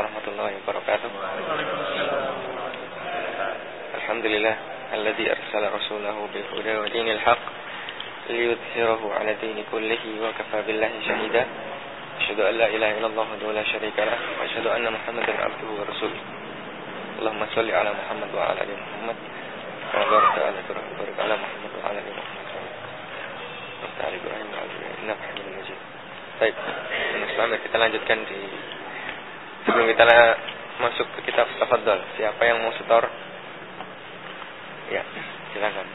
warahmatullahi wabarakatuh. Alhamdulillah alladzi arsala rasulahu bil huda wa dinil haqq liyudhhirahu 'ala dini kullihi wa kafa billahi shahida. Asyhadu an la ilaha illallah wa la syarika lah wa asyhadu anna Muhammadan abduhu wa rasuluh. Allahumma shalli 'ala Muhammad wa 'ala ali Muhammad. Wa barik 'ala barik 'ala Muhammad wa 'ala ali Muhammad. Wa ta'ala Ibrahim wa 'ala innaka Hamidum Majid. Baik, Islam kita lanjutkan di sebelum kita masuk ke kitab Tafadhol. Siapa yang mau setor? Ya, silakan.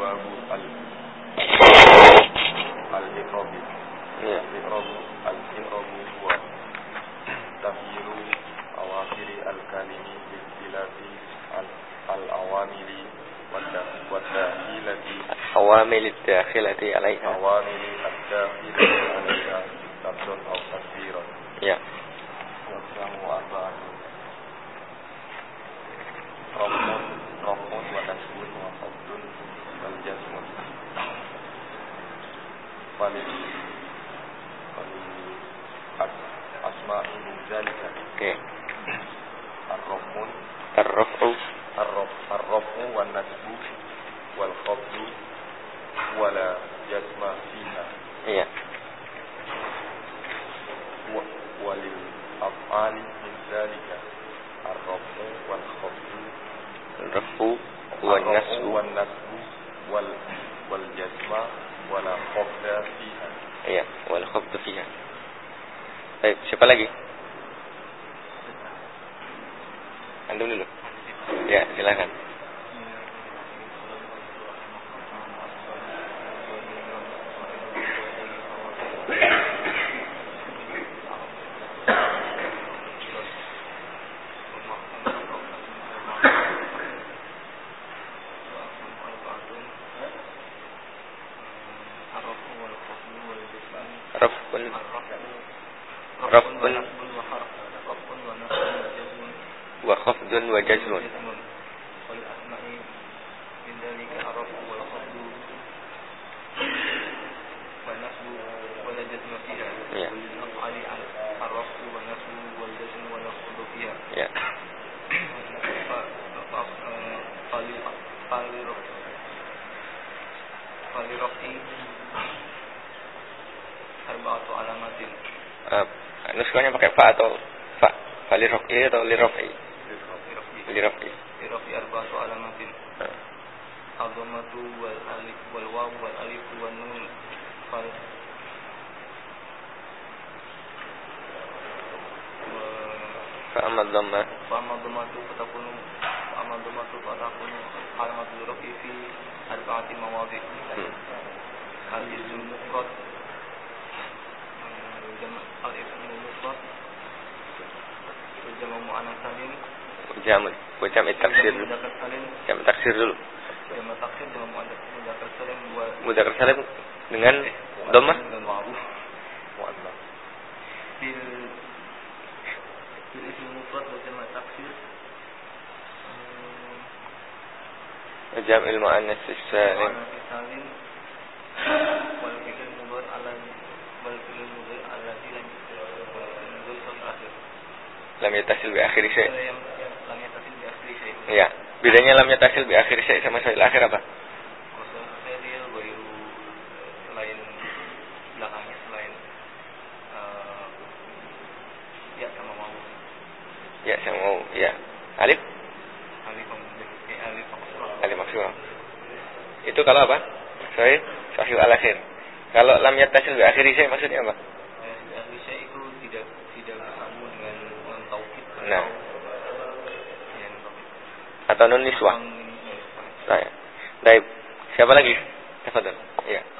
باب ال الإعراب ya الإعراب الإعراب هو تغيير أواخر الكلم باختلاف ال- العوامل والد- والداخلة awamil dakhilati alaiha عوامل الداخلة عليها لفظ أو تكبيرا ya يقسم أربعة رفع رفع ونسب وخفض فلل فللأسماء من ذلك الرفع الرفع الرفع, والنسب والخفض ولا جزم فيها ya و- وللأفعال من ذلك الرفع والخفض الرفع الرفع والنسب. wal wal jazma wala khabda fiha. Iya, wal khabda fiha. Baik, siapa lagi? Antum dulu. Ya, silakan. Yeah. الضمة والألف والواو والألف والنون فال fa amma dhamma فأما الضمة فتكون فأما الضمة فتكون علامة الرفع في أربعة مواضع hmm. الاسم المفرد جمع الاسم المفرد والجمع مؤنث سالم jam wa jam taksir جمع مذكر سالم jam taksir dulu جمع تكسير جمع مؤنث مذكر سالم و mudzakkar salim dengan dhammah dan wawu mu'annas bil Bil ismi mufrad wa jamak taksir. Hmm, Jam'il muannas salim. Ma'ana fi salim. Wal fi'il mudhari ala wal fi'il mudhari alladhi lam yudhari sot akhir. Akhir. Bedanya lam yatasil bi akhir syai' sama syai' akhir apa? Saya dia baru selain belakangnya selain eh, ya sama mau Ya, saya mau. Ya. Alif? alif eh, alif. Itu kalau apa? Sahih, sahih al akhir. Kalau lam yatasil bi akhir syai' maksudnya apa? Ya, ahli syai itu tidak tidak bersambung dengan atau Nah. Atau nun niswah. Niswah. Baik. Baik. Siapa lagi? Tafadhol. Iya.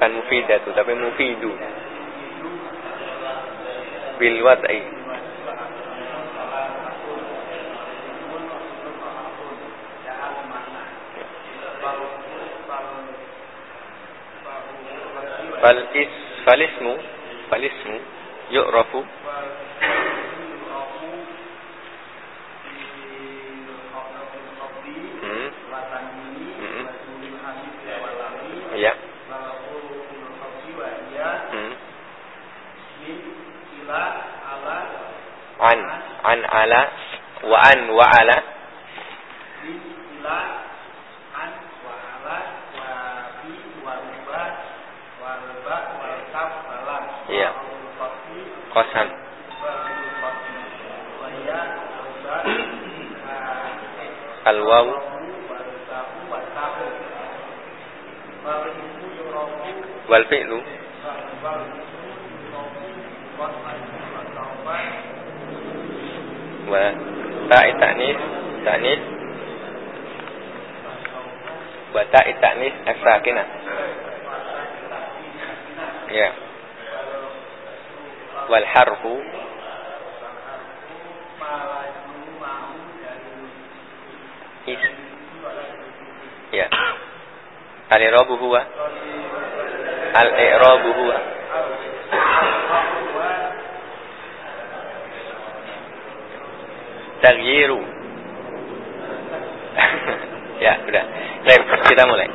Bukan mufidatu tapi mufidu. Bil wad'i. Fal is falismu falismu yu'rafu an ala wa an wa ala Iya. Kosan. Al wawu wal fi'lu. Wa ta itanis tanis. wa ta itanis as-sakinah ya wal harfu. Is. Ya al-i'rabu huwa. Al-i'rabu huwa taghyiru ya sudah Baik, kita mulai.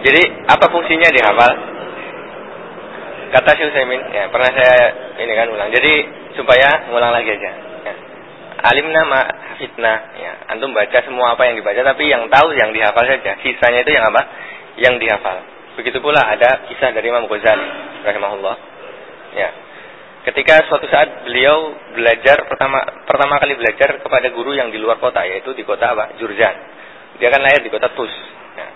Jadi apa fungsinya dihafal? Kata Syekh Utsaimin ya pernah saya ini kan ulang. Jadi supaya ngulang lagi aja. Ya. alimna ma fitna. Ya antum baca semua apa yang dibaca tapi yang tahu yang dihafal saja. Sisanya itu yang apa? Yang dihafal. Begitu pula ada kisah dari Imam Ghazali rahimahullah. Ya ketika suatu saat beliau belajar pertama pertama kali belajar kepada guru yang di luar kota yaitu di kota apa? Jurjan. Dia kan lahir di kota Tus. Ya.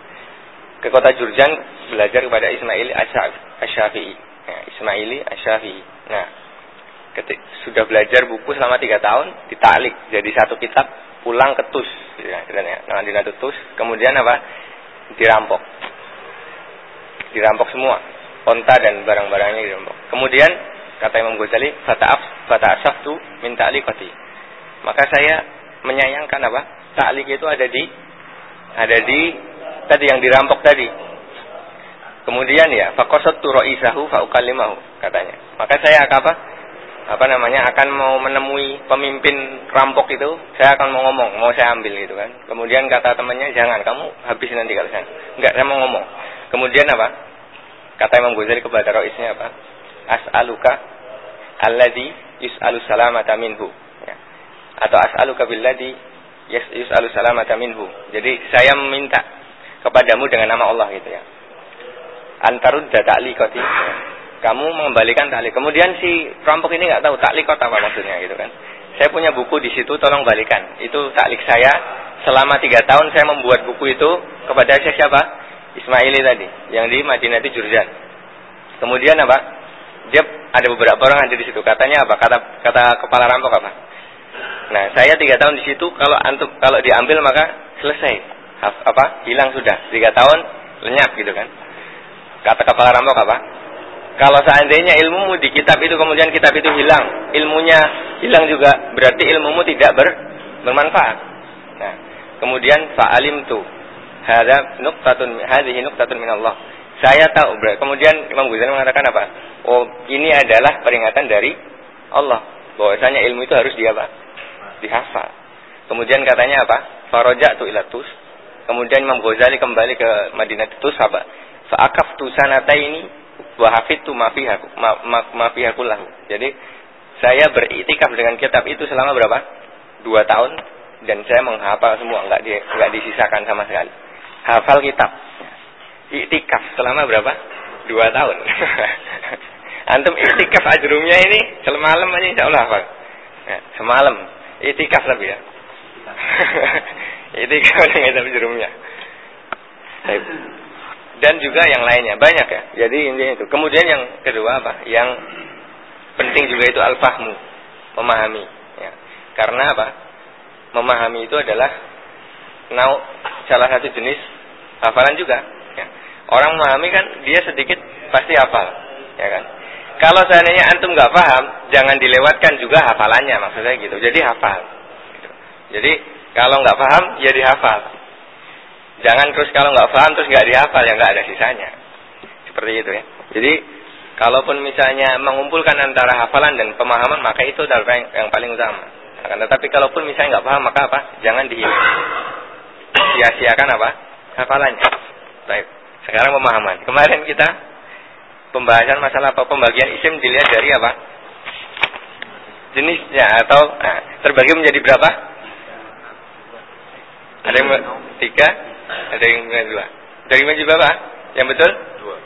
ke kota Jurjan belajar kepada Ismail Asyafi'i ya, Ismaili Asyafi'i nah ketik, sudah belajar buku selama tiga tahun ditalik jadi satu kitab pulang ke Tus. Ya, dengan Tus kemudian apa? Dirampok. Dirampok semua. Onta dan barang-barangnya dirampok. Kemudian kata Imam Ghazali fata'af fata'asaftu min ta'liqati. Maka saya menyayangkan apa? Ta'liq itu ada di ada di tadi yang dirampok tadi. Kemudian ya faqasattu ra'isahu fa'ukallimahu katanya. Maka saya akan apa? Apa namanya? Akan mau menemui pemimpin rampok itu saya akan mau ngomong mau saya ambil gitu kan. Kemudian kata temannya jangan kamu habis nanti kalau saya. Enggak saya mau ngomong. Kemudian apa? Kata Imam Ghazali kepada Raisnya apa as'aluka alladhi yus'alu salamata minhu. Ya. atau as'aluka billadhi yus'alu salamata minhu. Jadi saya meminta kepadamu dengan nama Allah gitu ya. Antarudda ta'liqati. Ya. kamu mengembalikan ta'liq. Kemudian si perampok ini nggak tahu ta'liqat apa maksudnya gitu kan. Saya punya buku di situ tolong balikan. Itu ta'liq saya. Selama tiga tahun saya membuat buku itu kepada siapa? Ismaili tadi yang di Madinah itu Jurjan. Kemudian apa dia ada beberapa orang ada di situ. Katanya apa? Kata kata kepala rampok apa? Nah, saya tiga tahun di situ. Kalau antum kalau diambil maka selesai. Apa? Hilang sudah. Tiga tahun lenyap gitu kan? Kata kepala rampok apa? Kalau seandainya ilmumu di kitab itu kemudian kitab itu hilang, ilmunya hilang juga, berarti ilmumu tidak ber, bermanfaat. Nah, kemudian fa'alim tu hadza nuqtatun hadhihi nuqtatun min Allah. Saya tahu. Kemudian Imam Ghazali mengatakan apa? Oh, ini adalah peringatan dari Allah. Bahwasanya ilmu itu harus dia apa? Dihafal. Kemudian katanya apa? Faroja tu ilatus. Kemudian Imam Ghazali kembali ke Madinah itu apa? Fa'akaf tu sanata ini wahafid tu mafihaku mafihaku lahu. Jadi saya beriktikaf dengan kitab itu selama berapa? Dua tahun dan saya menghafal semua, nggak di, nggak disisakan sama sekali. Hafal kitab iktikaf selama berapa? Dua tahun. Antum iktikaf ajrumnya ini semalam aja insya Allah Pak. Ya, semalam iktikaf lebih ya. iktikaf dengan ajrumnya. Dan juga yang lainnya banyak ya. Jadi intinya itu. Kemudian yang kedua apa? Yang penting juga itu al-fahmu, memahami. Ya. Karena apa? Memahami itu adalah nau salah satu jenis hafalan juga Orang memahami kan dia sedikit pasti hafal, ya kan? Kalau seandainya antum nggak paham, jangan dilewatkan juga hafalannya, maksudnya gitu. Jadi hafal. Gitu. Jadi kalau nggak paham, ya dihafal. Jangan terus kalau nggak paham terus nggak dihafal, ya nggak ada sisanya. Seperti itu ya. Jadi kalaupun misalnya mengumpulkan antara hafalan dan pemahaman, maka itu adalah yang, yang paling utama. Akan tetapi kalaupun misalnya nggak paham, maka apa? Jangan dihilang. Sia-siakan apa? Hafalannya. Baik. Sekarang pemahaman. Kemarin kita pembahasan masalah apa pembagian isim dilihat dari apa? Jenisnya atau nah, terbagi menjadi berapa? Ada yang tiga, ada yang dua. Dari menjadi berapa? Yang betul? Dua.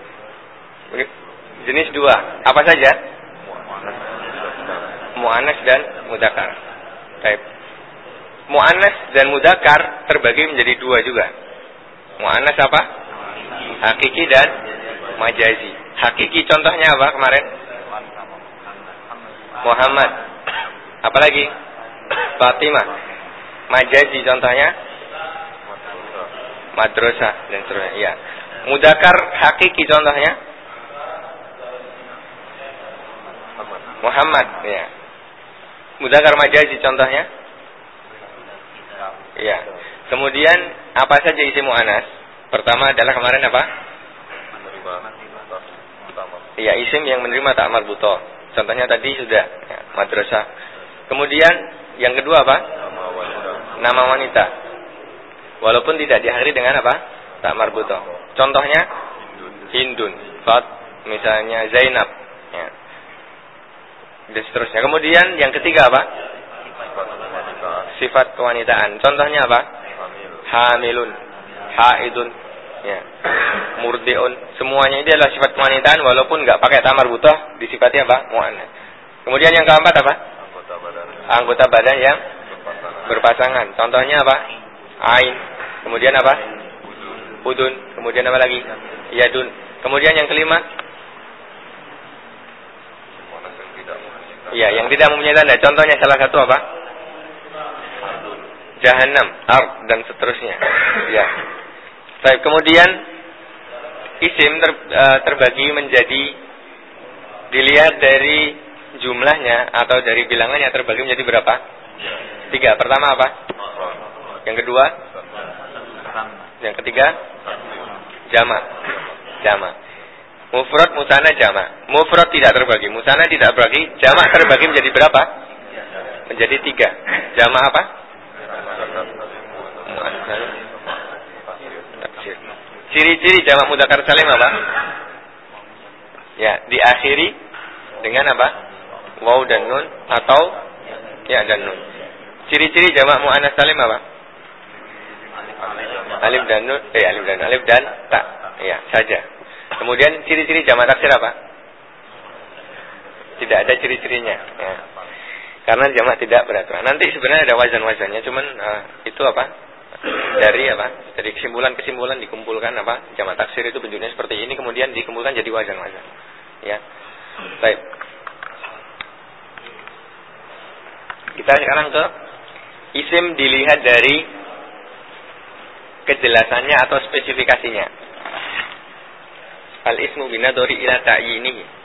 Jenis dua. Apa saja? Mu'anas dan mudakar. Baik. Mu'anas dan mudakar terbagi menjadi dua juga. Mu'anas apa? Hakiki dan majazi. Hakiki contohnya apa kemarin? Muhammad. Apalagi? Fatimah. Majazi contohnya madrasah dan seterusnya. Iya. Mudakar hakiki contohnya Muhammad ya. Mudakar majazi contohnya Iya. Kemudian apa saja isi mu'anas? Pertama adalah kemarin apa? Iya, isim yang menerima tak marbuto. Contohnya tadi sudah ya, madrasah. Kemudian yang kedua apa? Nama wanita. Walaupun tidak diakhiri dengan apa? Tak marbuto. Contohnya Hindun, Fat, misalnya Zainab. Ya. Dan seterusnya. Kemudian yang ketiga apa? Sifat kewanitaan. Contohnya apa? Hamilun, haidun, ya. Murdiun. Semuanya ini adalah sifat kewanitaan walaupun nggak pakai tamar butuh disifati apa? Mu'annas. Kemudian yang keempat apa? Anggota badan. Anggota badan yang berpasangan. Contohnya apa? Ain. Kemudian apa? Udun. Kemudian apa lagi? Yadun. Kemudian yang kelima? Mu'annas yang tidak Iya, yang tidak mempunyai tanda. Contohnya salah satu apa? Jahannam, ard dan seterusnya. Ya. Baik, kemudian isim ter, eh, terbagi menjadi dilihat dari jumlahnya atau dari bilangannya terbagi menjadi berapa? Tiga. Pertama apa? Yang kedua? Yang ketiga? Jama. Jama. Mufrad, musana, jama. Mufrad tidak terbagi, musana tidak terbagi, jama terbagi menjadi berapa? Menjadi tiga. Jama apa? Ciri-ciri jamak mudzakkar salim apa? Ya, diakhiri dengan apa? Waw dan nun atau ya dan nun. Ciri-ciri jamak muannas salim apa? Alif dan nun, eh alif dan alif dan tak. Ya, saja. Kemudian ciri-ciri jamak taksir apa? Tidak ada ciri-cirinya. Ya. Karena jamak tidak beraturan. Nanti sebenarnya ada wazan-wazannya, cuman uh, itu apa? Dari apa? Dari kesimpulan-kesimpulan dikumpulkan apa? Jamak taksir itu bentuknya seperti ini, kemudian dikumpulkan jadi wazan-wazan. Ya. Baik. Kita sekarang ke isim dilihat dari kejelasannya atau spesifikasinya. Al ismu binadori ila ta'yinihi.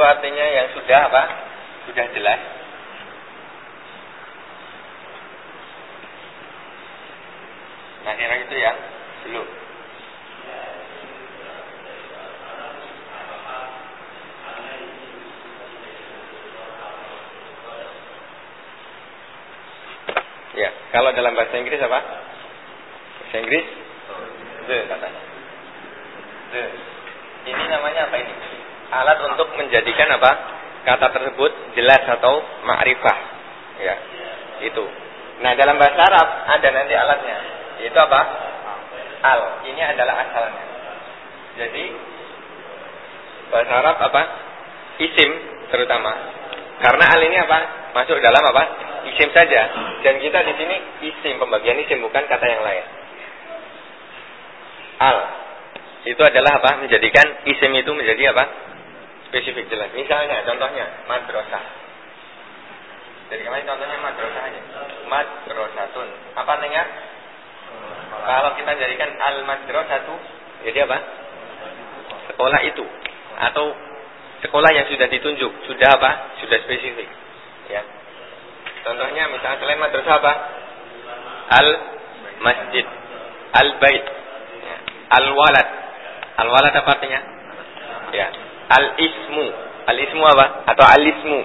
Itu artinya yang sudah apa? Sudah jelas. Nah, kira itu yang belum. Ya, kalau dalam bahasa Inggris apa? Bahasa Inggris? The katanya. The. Ini namanya apa ini? Alat untuk menjadikan apa? Kata tersebut jelas atau ma'rifah. Ya, itu. Nah, dalam bahasa Arab ada nanti alatnya. Itu apa? Al. Ini adalah asalnya. Jadi bahasa Arab apa? Isim terutama. Karena al ini apa? Masuk dalam apa? Isim saja. Dan kita di sini isim pembagian isim bukan kata yang lain. Al itu adalah apa? Menjadikan isim itu menjadi apa? Spesifik jelas. Misalnya, contohnya madrasah. Jadi kemarin contohnya madrasah aja. Madrasatun. Apa artinya? Kalau kita jadikan al madrasatu, jadi apa? Sekolah itu atau sekolah yang sudah ditunjuk, sudah apa? Sudah spesifik. Ya. Contohnya misalnya selain madrasah apa? Al masjid, al bait, ya. al walad. Al walad apa artinya? Ya. Al ismu. Al ismu apa? Atau al ismu.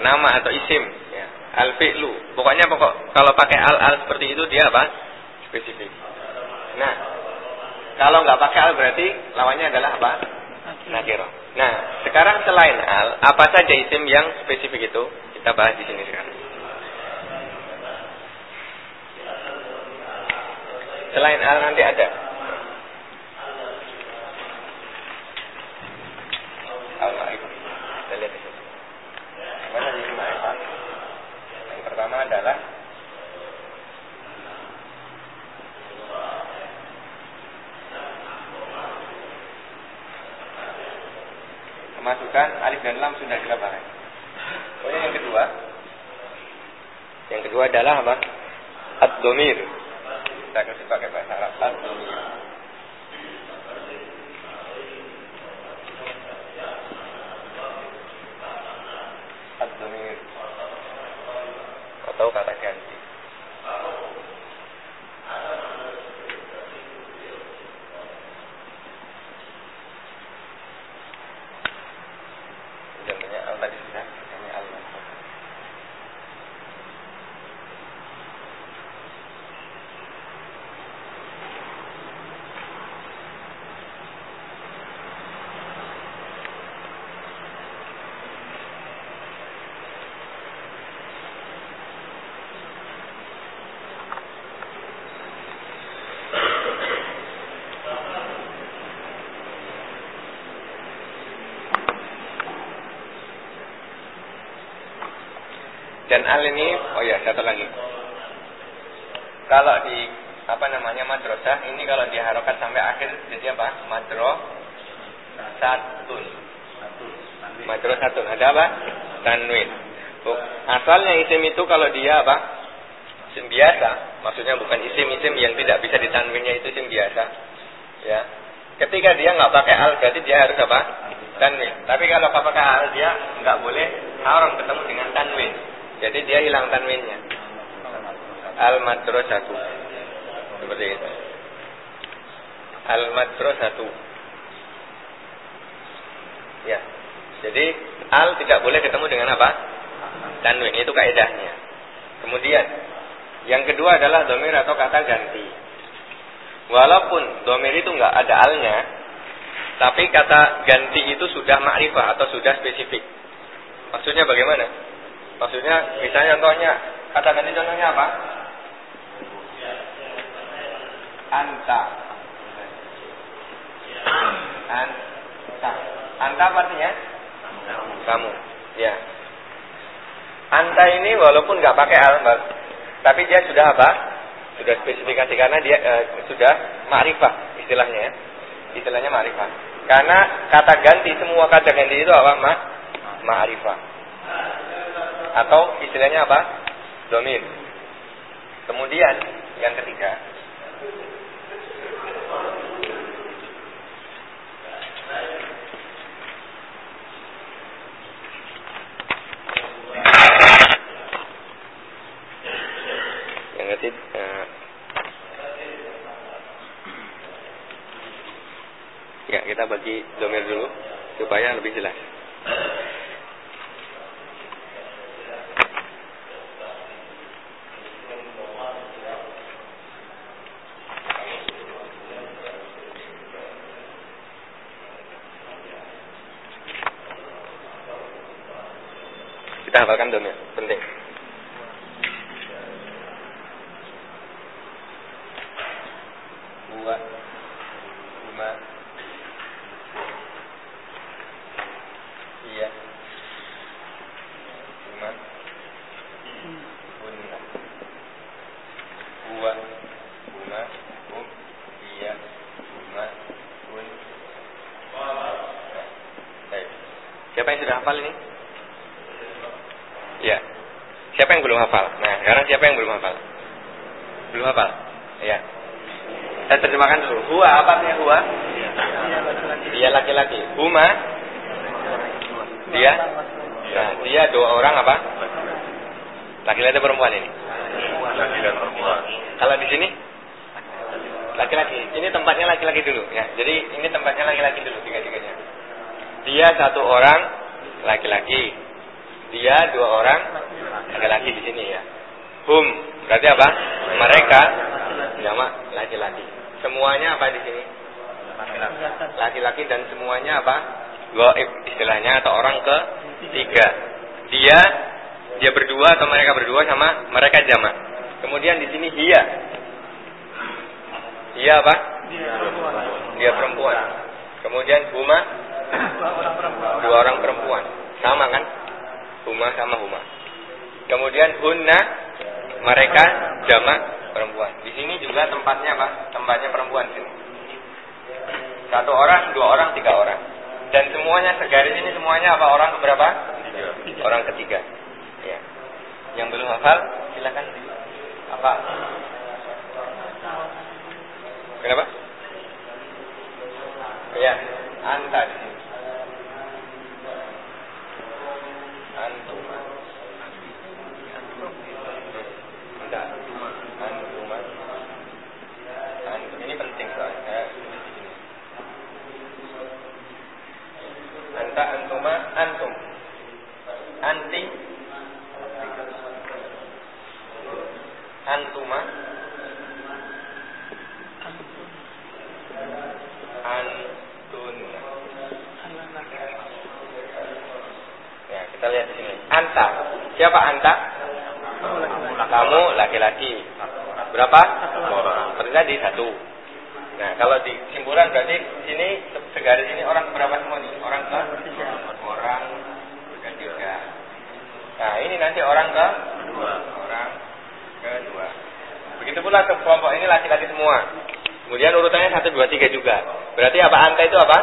Nama atau isim. Ya. Al fi'lu. Pokoknya pokok kalau pakai al al seperti itu dia apa? Spesifik. Nah, kalau nggak pakai al berarti lawannya adalah apa? Nakiro. Nah, sekarang selain al, apa saja isim yang spesifik itu? Kita bahas di sini sekarang. Selain al nanti ada. Al ma'rifah. Kita lihat di sini. Mana di ma'rifah? Yang pertama adalah kemasukan alif dan lam sudah kita bahas. Yang kedua, yang kedua adalah apa? Ad-domir. Kita kasih pakai bahasa Arab. Ad-domir. Atau kata ganti. Contohnya al tadi sudah, ini al Dan al ini, oh ya satu lagi. Kalau di apa namanya madrasah ini kalau diharokat sampai akhir jadi apa? Madro satun. Madro satun. Ada apa? Tanwin. Asalnya isim itu kalau dia apa? Isim biasa, maksudnya bukan isim-isim yang tidak bisa ditanwinnya itu isim biasa. Ya. Ketika dia nggak pakai al berarti dia harus apa? Tanwin. Tapi kalau pakai al dia nggak boleh haram ketemu. Jadi dia hilang tanwinnya. Al madrasatu. Seperti itu. Al madrasatu. Ya. Jadi al tidak boleh ketemu dengan apa? Tanwin itu kaidahnya. Kemudian yang kedua adalah domir atau kata ganti. Walaupun domir itu nggak ada alnya, tapi kata ganti itu sudah ma'rifah atau sudah spesifik. Maksudnya bagaimana? Maksudnya misalnya contohnya kata ganti contohnya apa? Anta. Anta. Anta apa artinya? Kamu. Ya. Anta ini walaupun nggak pakai al, tapi dia sudah apa? Sudah spesifikasi karena dia eh, sudah ma'rifah istilahnya ya. Istilahnya ma'rifah. Karena kata ganti semua kata ganti itu apa? Ma ma'rifah atau istilahnya apa? Domir. Kemudian yang ketiga, yang ketiga eh, ya kita bagi domir dulu supaya lebih jelas. Laki-laki dulu ya. Jadi ini tempatnya laki-laki dulu tiga-tiganya. Dia satu orang laki-laki. Dia dua orang laki-laki di sini ya. Hum berarti apa? Mereka jamak laki-laki. Semuanya apa di sini? Laki-laki dan semuanya apa? Goib istilahnya atau orang ke tiga. Dia dia berdua atau mereka berdua sama mereka jamak. Kemudian di sini dia. Dia apa? Dia perempuan. Kemudian huma dua orang perempuan. Sama kan? Huma sama huma. Kemudian hunna mereka jamak perempuan. Di sini juga tempatnya apa? Tempatnya perempuan sini. Satu orang, dua orang, tiga orang. Dan semuanya segaris ini semuanya apa? Orang keberapa? Orang ketiga. Ya. Yang belum hafal silakan. Apa? Kenapa? Ya, anta di. Antum. Enggak. Antuma. Antum ini penting soalnya. Saya tulis di sini. Anta antuma antum. Anti antuma antun. Ya, kita lihat di sini. Anta. Siapa anta? Kamu laki-laki. Berapa? Tadi satu. Nah, kalau di simpulan berarti sini segaris ini orang berapa semua nih? Orang ke orang ketiga. Nah, ini nanti orang ke orang kedua. Begitu pula ke kelompok ini laki-laki semua. Kemudian urutannya satu dua tiga juga. Berarti apa anta itu apa?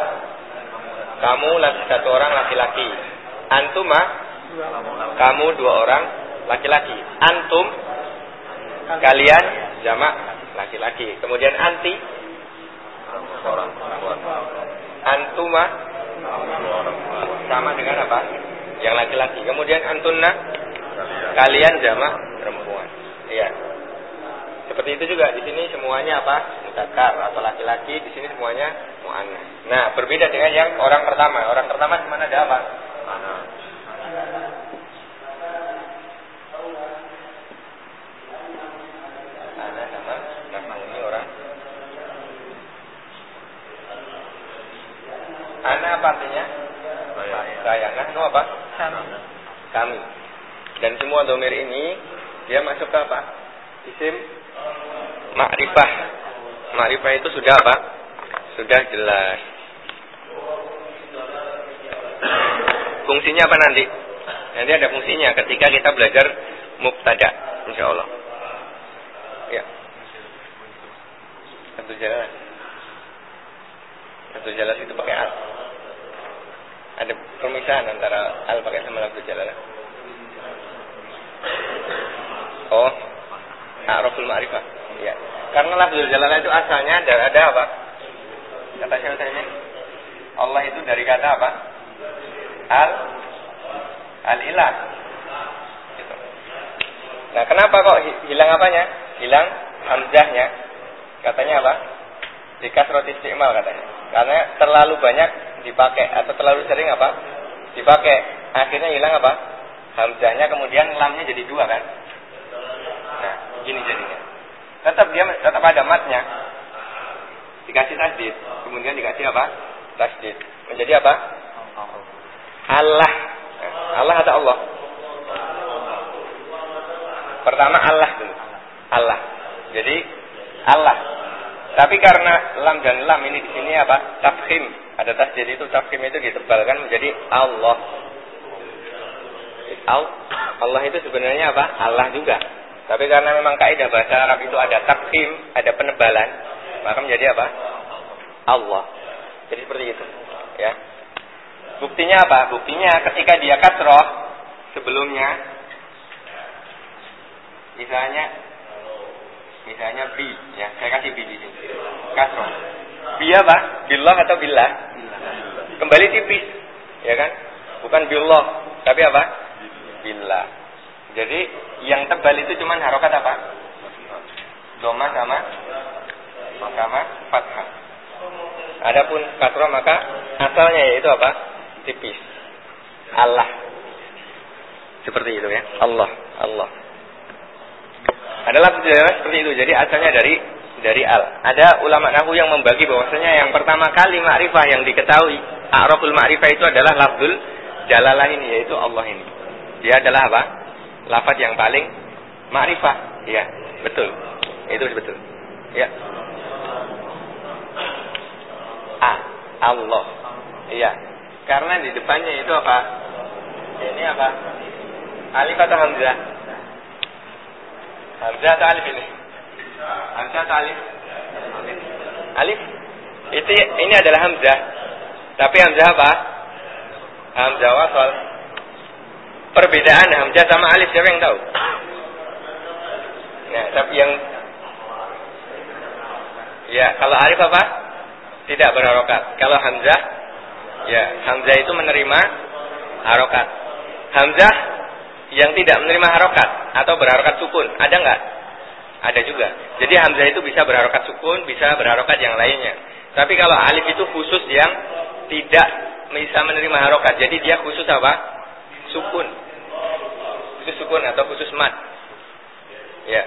Kamu satu orang laki-laki. Antuma kamu dua orang laki-laki. Antum kalian jamak laki-laki. Kemudian anti antuma sama dengan apa? Yang laki-laki. Kemudian antunna kalian jamak perempuan. Iya. Seperti itu juga di sini semuanya apa? Mutakar atau laki-laki, di sini semuanya muannas. Nah, berbeda dengan yang orang pertama. Orang pertama mana ada apa? Mana? Ana sama nama ini orang. Ana apa artinya? Saya. Saya. Nahnu apa? Kami. Dan semua domir ini dia masuk ke apa? Isim ma'rifah. Ma'rifah itu sudah apa? Sudah jelas. Fungsinya apa nanti? Nanti ada fungsinya ketika kita belajar mubtada, insya Allah. Ya. Satu jalan. Satu jalan itu pakai al. Ada permisahan antara al pakai sama lafzul jalalah. Oh, A'raful ma'rifah. Ya. Karena lafzul jalalah itu asalnya ada, ada apa? Kata Syekh Utsaimin, Allah itu dari kata apa? Al al ilah. Gitu. Nah, kenapa kok hi- hilang apanya? Hilang hamzahnya. Katanya apa? Dikas roti istimal katanya. Karena terlalu banyak dipakai atau terlalu sering apa? Dipakai. Akhirnya hilang apa? Hamzahnya kemudian lamnya jadi dua kan? Nah, gini jadinya. Tetap dia tetap ada matnya. Dikasih tasdid, kemudian dikasih apa? Tasdid. Menjadi apa? Allah. Allah atau Allah? Pertama Allah dulu. Allah. Jadi Allah. Tapi karena lam dan lam ini di sini apa? Tafkhim. Ada tasdid itu tafkhim itu ditebalkan menjadi Allah. Allah itu sebenarnya apa? Allah juga. Tapi karena memang kaidah bahasa Arab itu ada tafkhim, ada penebalan, maka menjadi apa? Allah. Jadi seperti itu, ya. Buktinya apa? Buktinya ketika dia kasroh sebelumnya, misalnya, misalnya bi, ya, saya kasih bi di sini, kasroh. Bi apa? Billah atau billah? Kembali tipis, ya kan? Bukan billah, tapi apa? Billah. Jadi yang tebal itu cuma harokat apa? Doma sama sama fathah. Adapun kasroh maka asalnya yaitu apa? tipis. Allah. Seperti itu ya. Allah, Allah. Adalah seperti itu. Jadi asalnya dari dari al. Ada ulama nahu yang membagi bahwasanya yang pertama kali ma'rifah yang diketahui, a'raful ma'rifah itu adalah lafzul jalalah ini yaitu Allah ini. Dia adalah apa? Lafaz yang paling ma'rifah. Ya, betul. Itu betul. Ya. Ah, Allah. Iya. Karena di depannya itu apa? Ini apa? Alif atau Hamzah? Hamzah atau Alif ini? Hamzah atau Alif? Alif. Itu ini adalah Hamzah. Tapi Hamzah apa? Hamzah wasal. Perbedaan Hamzah sama Alif siapa yang tahu? Nah, tapi yang Ya, kalau Alif apa? Tidak berharokat. Kalau Hamzah Ya, Hamzah itu menerima harokat. Hamzah yang tidak menerima harokat atau berharokat sukun, ada nggak? Ada juga. Jadi Hamzah itu bisa berharokat sukun, bisa berharokat yang lainnya. Tapi kalau alif itu khusus yang tidak bisa menerima harokat. Jadi dia khusus apa? Sukun. Khusus sukun atau khusus mat. Ya.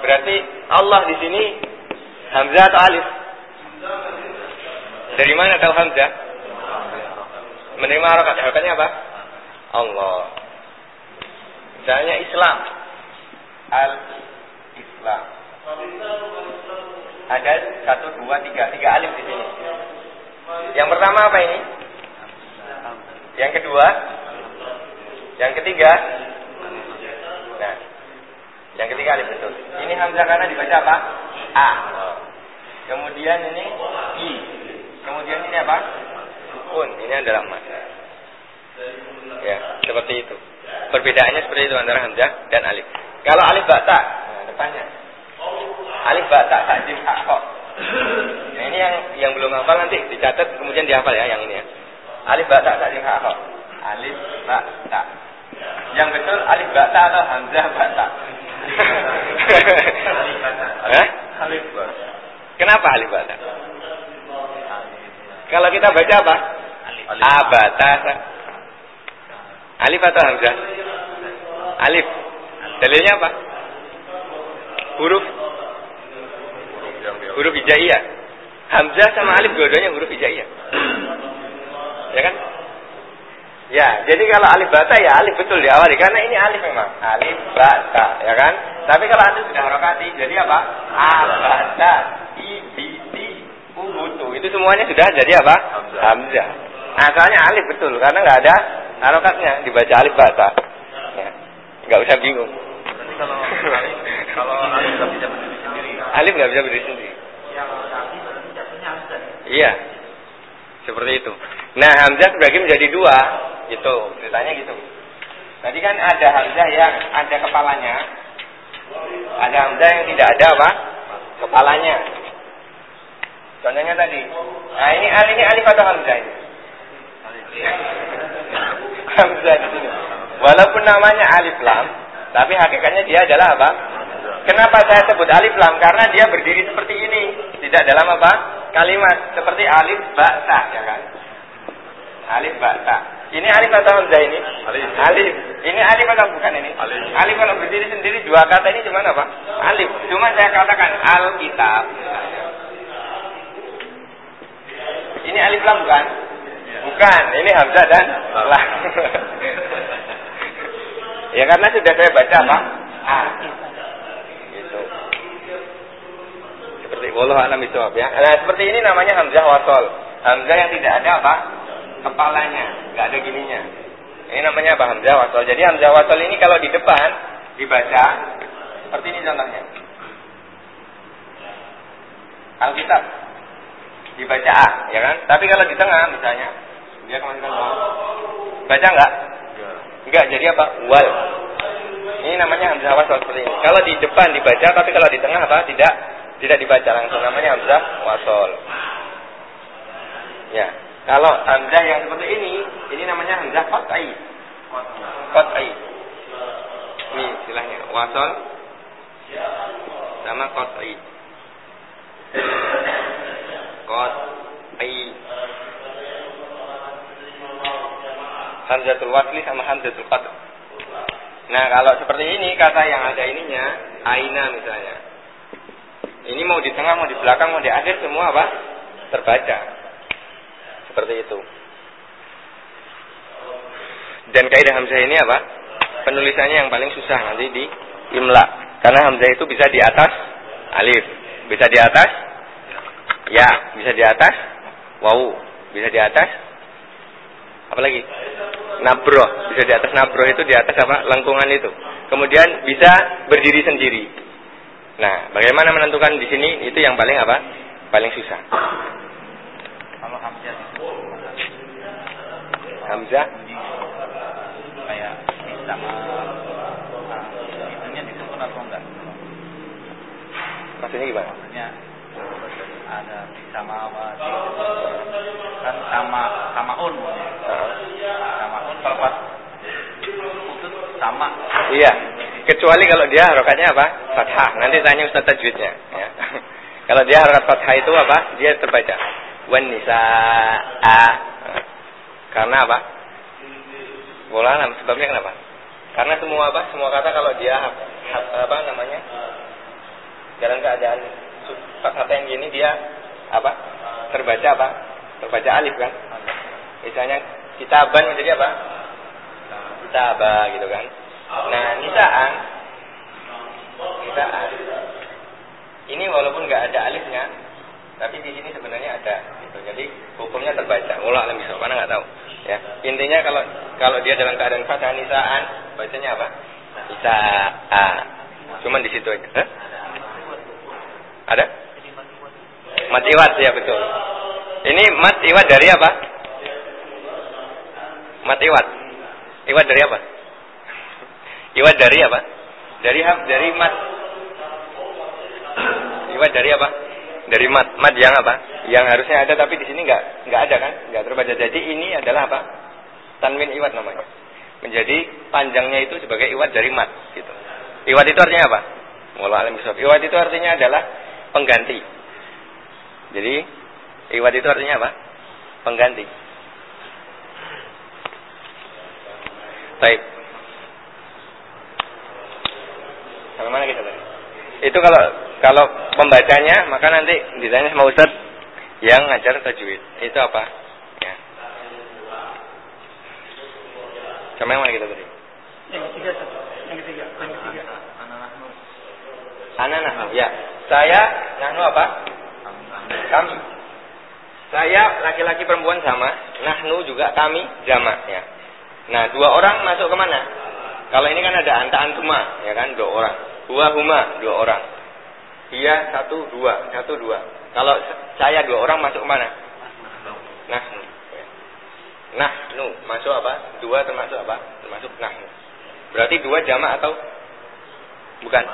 Berarti Allah di sini Hamzah atau alif? Dari mana tahu Hamzah? menerima harokat. Harokatnya apa? Allah. Misalnya Islam. Al-Islam. Ada satu, dua, tiga. Tiga alif di sini. Yang pertama apa ini? Yang kedua? Yang ketiga? Nah. Yang ketiga alif betul. Ini Hamzah karena dibaca apa? A. Kemudian ini I. Kemudian ini apa? pun ini adalah emas. Ya, seperti itu. Perbedaannya seperti itu antara hamzah dan alif. Kalau alif bata, nah depannya. Alif bata takjim kok. Nah, ini yang yang belum hafal nanti dicatat kemudian dihafal ya yang ini ya. Alif bata takjim kok. Alif bata. Yang betul alif bata atau hamzah bata? alif bata. Alif bata. Kenapa alif bata? Kalau kita baca apa? Abatasa. Alif atau hamzah? Alif. Dalilnya apa? Huruf huruf hijaiyah. Hamzah sama alif dua-duanya huruf hijaiyah. ya kan? Ya, jadi kalau alif bata ya alif betul diawali karena ini alif memang. Alif bata, ya kan? Tapi kalau anda sudah harokati, jadi apa? Abata, ibiti, ubutu. Itu semuanya sudah jadi apa? Hamzah. Asalnya alif betul karena nggak ada harokatnya dibaca alif bata. Nggak usah bingung. kalau alif, kalau alif nggak bisa berdiri sendiri. Alif nggak bisa berdiri sendiri. Iya. Seperti itu. Nah, Hamzah terbagi menjadi dua, gitu. Ceritanya gitu. Tadi kan ada Hamzah yang ada kepalanya. Ada Hamzah yang tidak ada apa? Kepalanya. Contohnya tadi. Nah, ini ini alif atau Hamzah ini? Hamzah di sini. Walaupun namanya alif lam, tapi hakikatnya dia adalah apa? Kenapa saya sebut alif lam? Karena dia berdiri seperti ini, tidak dalam apa? kalimat seperti alif ba ta ya kan? Alif ba ta. Ini alif atau hamzah ini? Alif. Alif. Ini alif atau bukan ini? Alif. Alif kalau berdiri sendiri dua kata ini cuma apa? Alif. Cuma saya katakan alkitab. Ini alif lam bukan? Bukan. Ini hamzah dan lam. ya karena sudah saya baca apa? Gitu. Seperti wallahu alam bisawab ya. Nah, seperti ini namanya hamzah wasol. Hamzah yang tidak ada apa? Kepalanya, nggak ada gininya. Ini namanya apa? Hamzah wasol. Jadi hamzah wasol ini kalau di depan dibaca seperti ini contohnya. Alkitab dibaca A, ya kan? Tapi kalau di tengah misalnya, dia ke mana Baca nggak? Enggak, jadi apa? Wal. Ini namanya hamzah wasol seperti ini. Kalau di depan dibaca, tapi kalau di tengah apa? Tidak tidak dibaca langsung. Namanya hamzah wasol. Ya. Kalau hamzah yang seperti ini, ini namanya hamzah qat'i. Qat'i. Ini istilahnya wasol sama qat'i. Qat'i. Hamzatul wasli sama hamzatul qat'i. Nah, kalau seperti ini kata yang ada ininya, aina misalnya. Ini mau di tengah, mau di belakang, mau di akhir semua apa? Terbaca. Seperti itu. Dan kaidah hamzah ini apa? Penulisannya yang paling susah nanti di imla. Karena hamzah itu bisa di atas alif, bisa di atas ya, bisa di atas wau, bisa di atas apa lagi? Nabro, bisa di atas nabro itu di atas apa? Lengkungan itu. Kemudian bisa berdiri sendiri. Nah, bagaimana menentukan di sini itu yang paling apa? Paling susah. Kalau hamzah itu Hamzah kayak sama itunya disebut atau enggak? maksudnya gimana? Maksudnya ada sama apa kan sama sama un Heeh. Putus sama Iya. Kecuali kalau dia harokatnya apa? Fathah. Nanti tanya Ustaz tajwidnya. Ya. kalau dia harokat fathah itu apa? Dia terbaca. Wan a. Karena apa? Bola alam. Sebabnya kenapa? Karena semua apa? Semua kata kalau dia apa namanya? Dalam keadaan kata yang gini dia apa? Terbaca apa? Terbaca alif kan? Misalnya kitaban menjadi apa? Kitaba gitu kan. Nah, nisaan nisaan ini walaupun nggak ada alifnya, tapi di sini sebenarnya ada gitu. Jadi hukumnya terbaca. Mula alam bisa mana nggak tahu. Ya. Intinya kalau kalau dia dalam keadaan fathah nisaan, bacanya apa? Nisaa. Cuman di situ aja. Hah? Ada? Mat iwat ya betul. Ini mat iwat dari apa? Mat iwat. Iwat dari apa? Iwat dari apa? Dari hab dari mat. Iwat dari apa? Dari mat. Mat yang apa? Yang harusnya ada tapi di sini nggak nggak ada kan? Nggak terbaca. Jadi ini adalah apa? Tanwin iwat namanya. Menjadi panjangnya itu sebagai iwat dari mat gitu. Iwat itu artinya apa? Wallah alam. Iwat itu artinya adalah pengganti. Jadi iwat itu artinya apa? Pengganti. Baik. Sampai mana kita tadi? Itu kalau kalau pembacanya maka nanti ditanya sama Ustaz yang ngajar tajwid. Itu apa? Ya. Sampai yang mana kita tadi? Yang ketiga, yang ketiga, yang ketiga. Ana nahnu. Ya. Saya nahnu apa? Kami. Saya laki-laki perempuan sama. Nahnu juga kami jamak ya. Nah, dua orang masuk ke mana? Kalau ini kan ada anta antuma, ya kan, dua orang. Dua huma, dua orang. Dia satu, dua, satu, dua. Kalau saya dua orang masuk ke mana? Nahnu. Ya. Nahnu masuk apa? Dua termasuk apa? Termasuk nahnu. Berarti dua jamak atau bukan?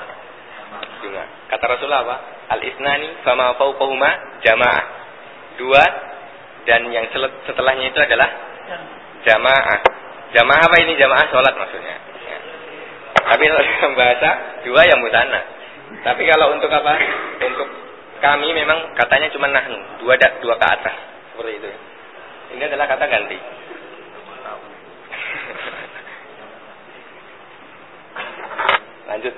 Juga. Kata Rasulullah apa? Al isnani fama fauqahuma jamaah. Dua dan yang setelahnya itu adalah jamaah. Jamaah apa ini? Jamaah sholat maksudnya. Ya. Tapi dalam bahasa dua yang musanna. Tapi kalau untuk apa? Untuk kami memang katanya cuma nahnu, dua da, dua ke atas. Seperti itu. Ini adalah kata ganti. Lanjut.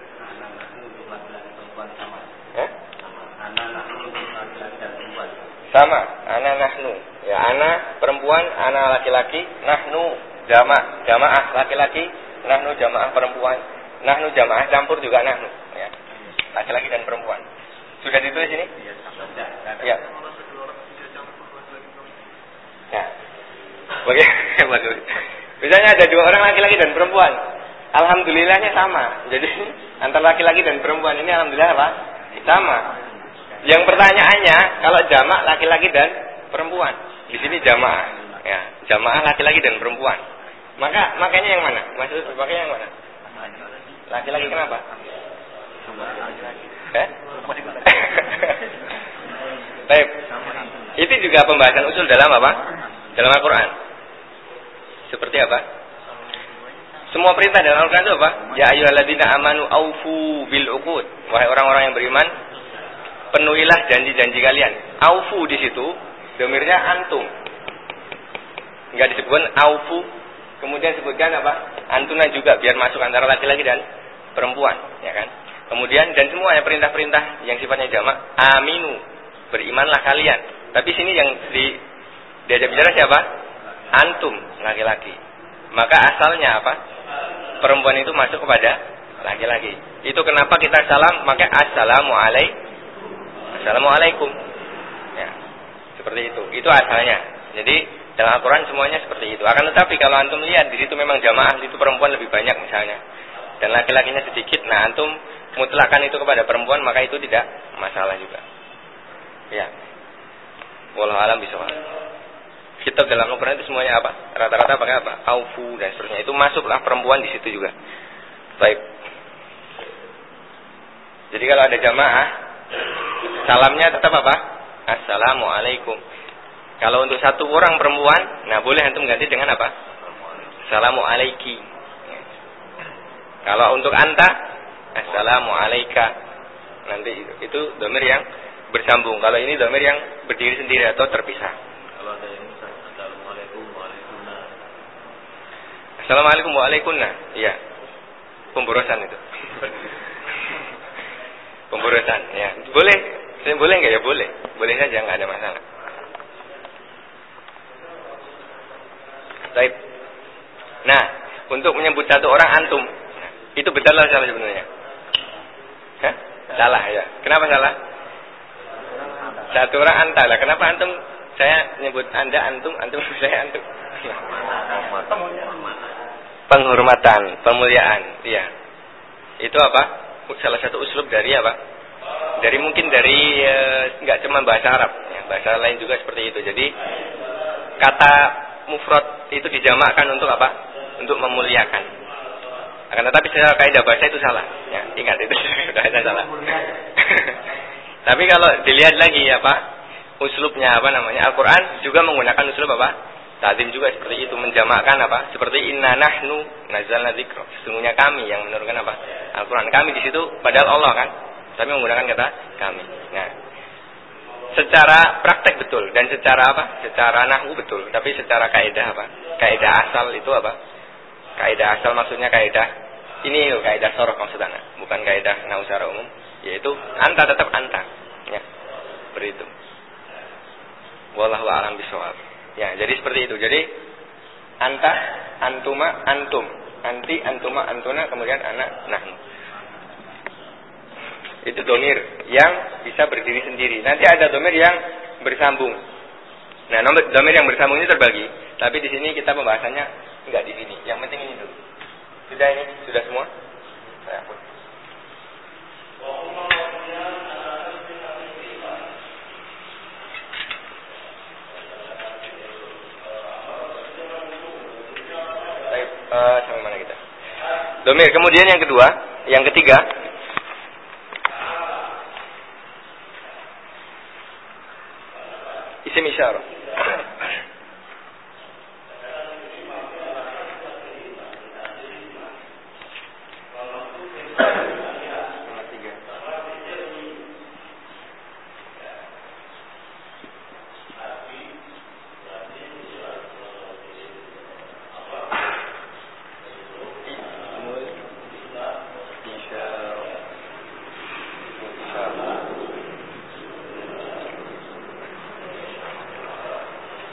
Sama, ana nahnu. Ya, ana perempuan, ana laki-laki, nahnu jama' jamaah laki-laki, nahnu jamaah perempuan. Nahnu jamaah campur juga nahnu, ya. Laki-laki dan perempuan. Sudah ditulis ini? Ya. Ya. Bagaimana? Bagus. Misalnya ada dua orang laki-laki dan perempuan. Alhamdulillahnya sama. Jadi antara laki-laki dan perempuan ini alhamdulillah apa? Sama. Yang pertanyaannya kalau jamak laki-laki dan perempuan. Di sini jamaah. Ya, jamaah laki-laki dan perempuan. Maka makanya yang mana? Maksud makanya yang mana? Laki-laki kenapa? Eh? Baik. Itu juga pembahasan usul dalam apa? Dalam Al-Quran. Seperti apa? Semua perintah dalam Al-Quran itu apa? Ya ayyuhalladzina amanu aufu bil uqud. Wahai orang-orang yang beriman, penuhilah janji-janji kalian. Aufu di situ domirnya antum. Enggak disebutkan aufu, kemudian sebutkan apa? Antuna juga biar masuk antara laki-laki dan perempuan, ya kan? Kemudian dan semua ya perintah-perintah yang sifatnya jamak, aminu, berimanlah kalian. Tapi sini yang di diajak bicara siapa? Antum, laki-laki. Maka asalnya apa? Perempuan itu masuk kepada laki-laki. Itu kenapa kita salam maka assalamualaikum. Assalamualaikum. Ya. Seperti itu. Itu asalnya. Jadi dalam Al-Quran semuanya seperti itu. Akan tetapi kalau antum lihat di situ memang jamaah itu perempuan lebih banyak misalnya. Dan laki-lakinya sedikit. Nah antum mutlakan itu kepada perempuan maka itu tidak masalah juga. Ya. Walau alam bisa. Kitab dalam Al-Quran itu semuanya apa? Rata-rata pakai apa? Aufu dan seterusnya. Itu masuklah perempuan di situ juga. Baik. Jadi kalau ada jamaah, salamnya tetap apa? Assalamualaikum. Kalau untuk satu orang perempuan, nah boleh antum ganti dengan apa? Assalamualaikum. Kalau untuk anta, Assalamualaikum. Nanti itu, itu domir yang bersambung. Kalau ini domir yang berdiri sendiri atau terpisah. Kalau ada yang Assalamualaikum Waalaikumsalam. Assalamualaikum waalaikumsalam. Iya. Pemborosan itu. Pemborosan, ya. Boleh. Boleh nggak ya? Boleh. Boleh saja, nggak ada masalah. Baik. Nah, untuk menyebut satu orang antum, itu betul lah salah sebenarnya. Hah? Salah ya. Kenapa salah? Satu orang anta lah. Kenapa antum? Saya nyebut anda antum, antum saya antum. Penghormatan, pemuliaan, iya. Itu apa? Salah satu uslub dari apa? Dari mungkin dari nggak e, cuma bahasa Arab, ya, bahasa lain juga seperti itu. Jadi kata mufrad itu dijamakkan untuk apa? Untuk memuliakan. Akan tetapi secara kaidah bahasa itu salah. Ya, ingat itu kaidah salah. Tapi kalau dilihat lagi apa? Uslubnya apa namanya? Al-Qur'an juga menggunakan uslub apa? Tazim juga seperti itu menjamakkan apa? Seperti inna nahnu nazzalna dzikra. Sesungguhnya kami yang menurunkan apa? Al-Qur'an. Kami di situ padahal Allah kan. Tapi menggunakan kata kami. Nah, secara praktek betul dan secara apa? Secara nahu betul, tapi secara kaidah apa? Kaidah asal itu apa? Kaidah asal maksudnya kaidah ini loh kaidah sorof maksudnya, bukan kaidah nahu secara umum, yaitu anta tetap anta. Ya. Seperti itu. Wallahu a'lam bishawab. Ya, jadi seperti itu. Jadi anta, antuma, antum, anti, antuma, antuna, kemudian anak, nahnu itu domir yang bisa berdiri sendiri. Nanti ada domir yang bersambung. Nah, nomor domir yang bersambung ini terbagi. Tapi di sini kita pembahasannya enggak di sini. Yang penting ini dulu. Sudah ini, sudah semua? Saya pun. Uh, sampai mana kita? Domir. Kemudian yang kedua, yang ketiga, isim isyarah.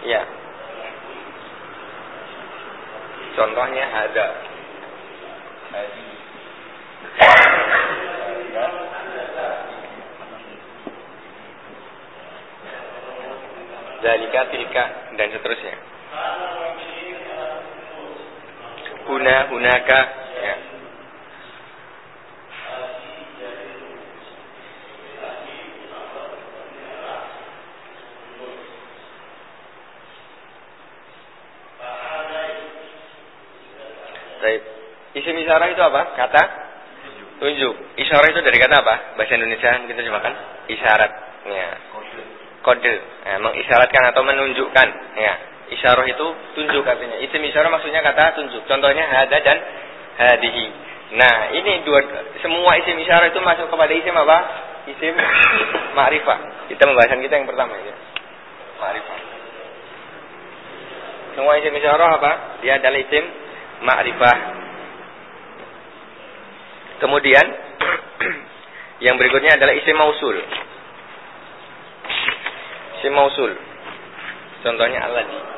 Ya. Contohnya ada. Hadi. Zalika, tilka, dan seterusnya. Huna, hunaka, ya. Baik. Isim isyarah itu apa? Kata tunjuk. Isyarah itu dari kata apa? Bahasa Indonesia mungkin terjemahkan isyarat. Ya. Kode. Ya, mengisyaratkan atau menunjukkan. Ya. Isyarah itu tunjuk artinya. Isim isyarah maksudnya kata tunjuk. Contohnya hada dan hadihi. Nah, ini dua semua isim isyarah itu masuk kepada isim apa? Isim ma'rifah. Kita membahaskan kita yang pertama ya. Ma'rifah. Semua isim isyarah apa? Dia adalah isim ma'rifah. Kemudian yang berikutnya adalah isim mausul. Isim mausul. Contohnya alladhi.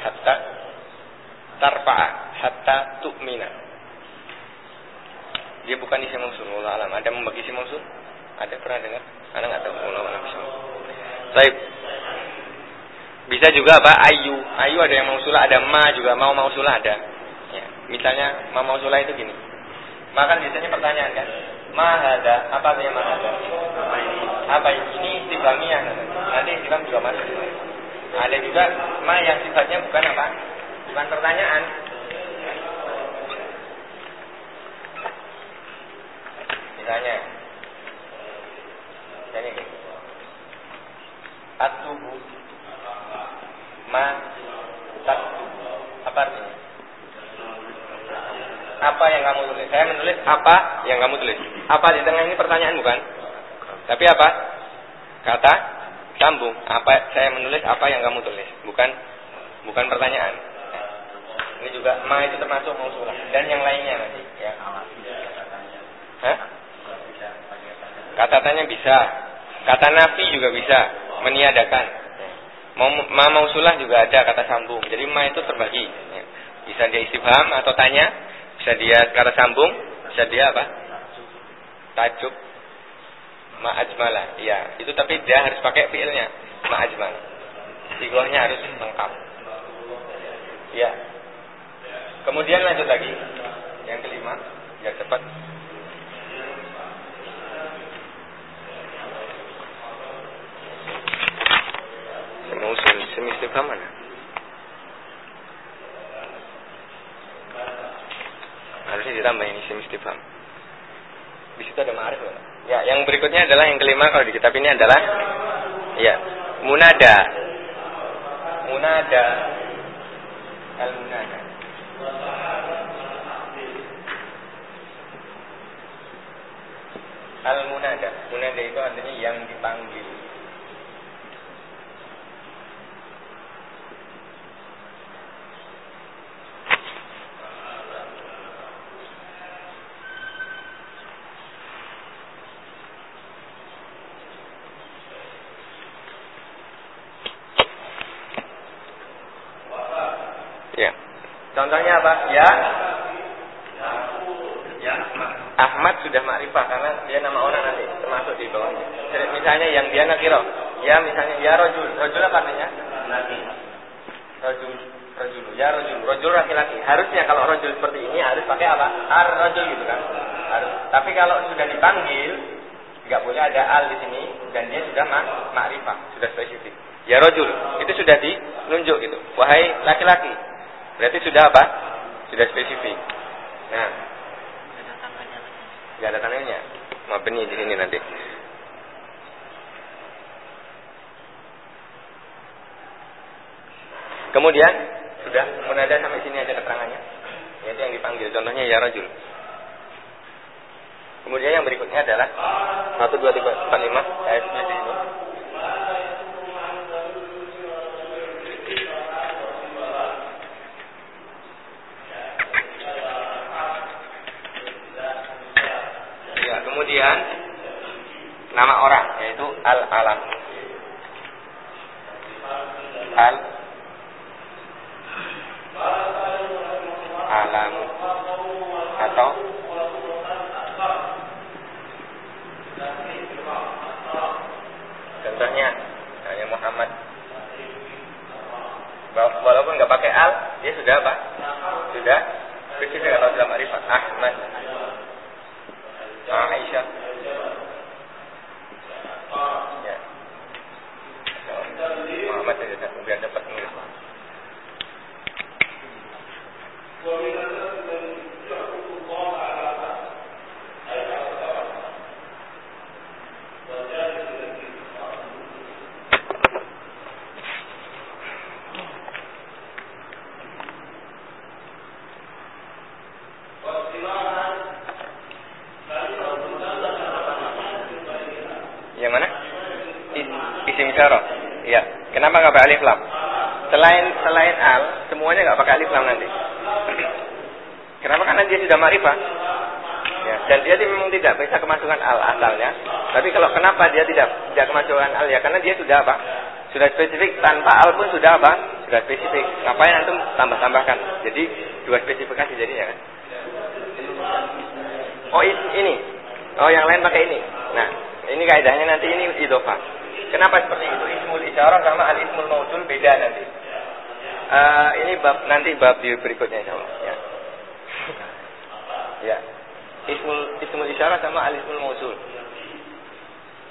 Hatta tarfa'a, hatta tu'mina. Dia bukan isim mausul, Allah alam. Ada membagi isim mausul? Ada pernah dengar? Anda nggak tahu Allah alam. Baik. Bisa juga apa? Ayu. Ayu ada yang mausulah, ada ma juga. Mau mausulah ada. Ya. Misalnya ma mausulah itu gini. Maka biasanya pertanyaan kan, ma ada apa artinya ma ada? Apa ini? Ini istifhamiyah. Nanti istifham juga masuk. Ada juga ma yang sifatnya bukan apa? Bukan pertanyaan. Misalnya, misalnya gini. Atubu ma taktubu. Apa artinya? Apa yang kamu tulis? Saya menulis apa yang kamu tulis. Apa di tengah ini pertanyaan bukan? Tapi apa? Kata sambung. Apa saya menulis apa yang kamu tulis? Bukan bukan pertanyaan. Ini juga ma itu termasuk mausulah dan yang lainnya nanti ya. Kata tanya bisa. Kata nafi juga bisa meniadakan. Ma mausulah juga ada kata sambung. Jadi ma itu terbagi. Bisa dia istifham atau tanya, bisa dia kata sambung, bisa dia apa? Tajuk ma'ajmalah. Ya itu tapi dia harus pakai fiilnya ma'ajmal. Sigohnya harus lengkap. Ya kemudian lanjut lagi. Yang kelima yang cepat. Semusim semisli mana? Harusnya ditambah ini semisli di situ ada ma'arif loh Ya, yang berikutnya adalah yang kelima kalau di kitab ini adalah ya, munada. Munada. Al munada. Al munada. Munada itu artinya yang dipanggil. Ya. Contohnya apa? Ya. Ya. Ahmad sudah makrifah karena dia nama orang nanti termasuk di bawahnya. Jadi, Misalnya yang dia nakiro. Ya misalnya ya rojul. Rojul apa artinya? Laki. Rojul. Rojul. Ya rojul. Rojul laki-laki. Harusnya kalau rojul seperti ini harus pakai apa? Ar rojul gitu kan. Harus. Tapi kalau sudah dipanggil nggak boleh ada al di sini dan dia sudah mak makrifah, sudah spesifik. Ya rojul. Itu sudah dinunjuk gitu. Wahai laki-laki. Sudah apa? Sudah spesifik. Nah, nggak ada tandanya. Mabni di sini nanti. Kemudian sudah munada sampai sini ada keterangannya. Yaitu yang dipanggil. Contohnya ya rajul. Kemudian yang berikutnya adalah 1 2 3 4 5 ayatnya di situ. Ya, kemudian nama orang yaitu al-alam. Al alam atau contohnya hanya Muhammad walaupun nggak pakai al dia sudah apa sudah spesifik atau dalam arifat Ahmad Aisyah ya Muhammad tidak biar dapat nulis Yang mana? Is- Isim isyarah. Iya. Kenapa nggak pakai alif lam? Selain selain al, semuanya nggak pakai alif lam nanti. Kenapa? Karena dia sudah ma'rifah. Ya, dan dia memang tidak bisa kemasukan al asalnya. Tapi kalau kenapa dia tidak tidak kemasukan al ya? Karena dia sudah apa? Sudah spesifik tanpa al pun sudah apa? Sudah spesifik. Ngapain antum tambah-tambahkan? Jadi dua spesifikasi jadinya kan? Oh ini. Oh yang lain pakai ini. Nah ini kaidahnya nanti ini idofah. Kenapa seperti itu? Isyarah sama al ismul mausul beda nanti. Eh, ini bab nanti bab di berikutnya insyaallah. Ya. ya. Ismul ismul isyarah sama al ismul mausul.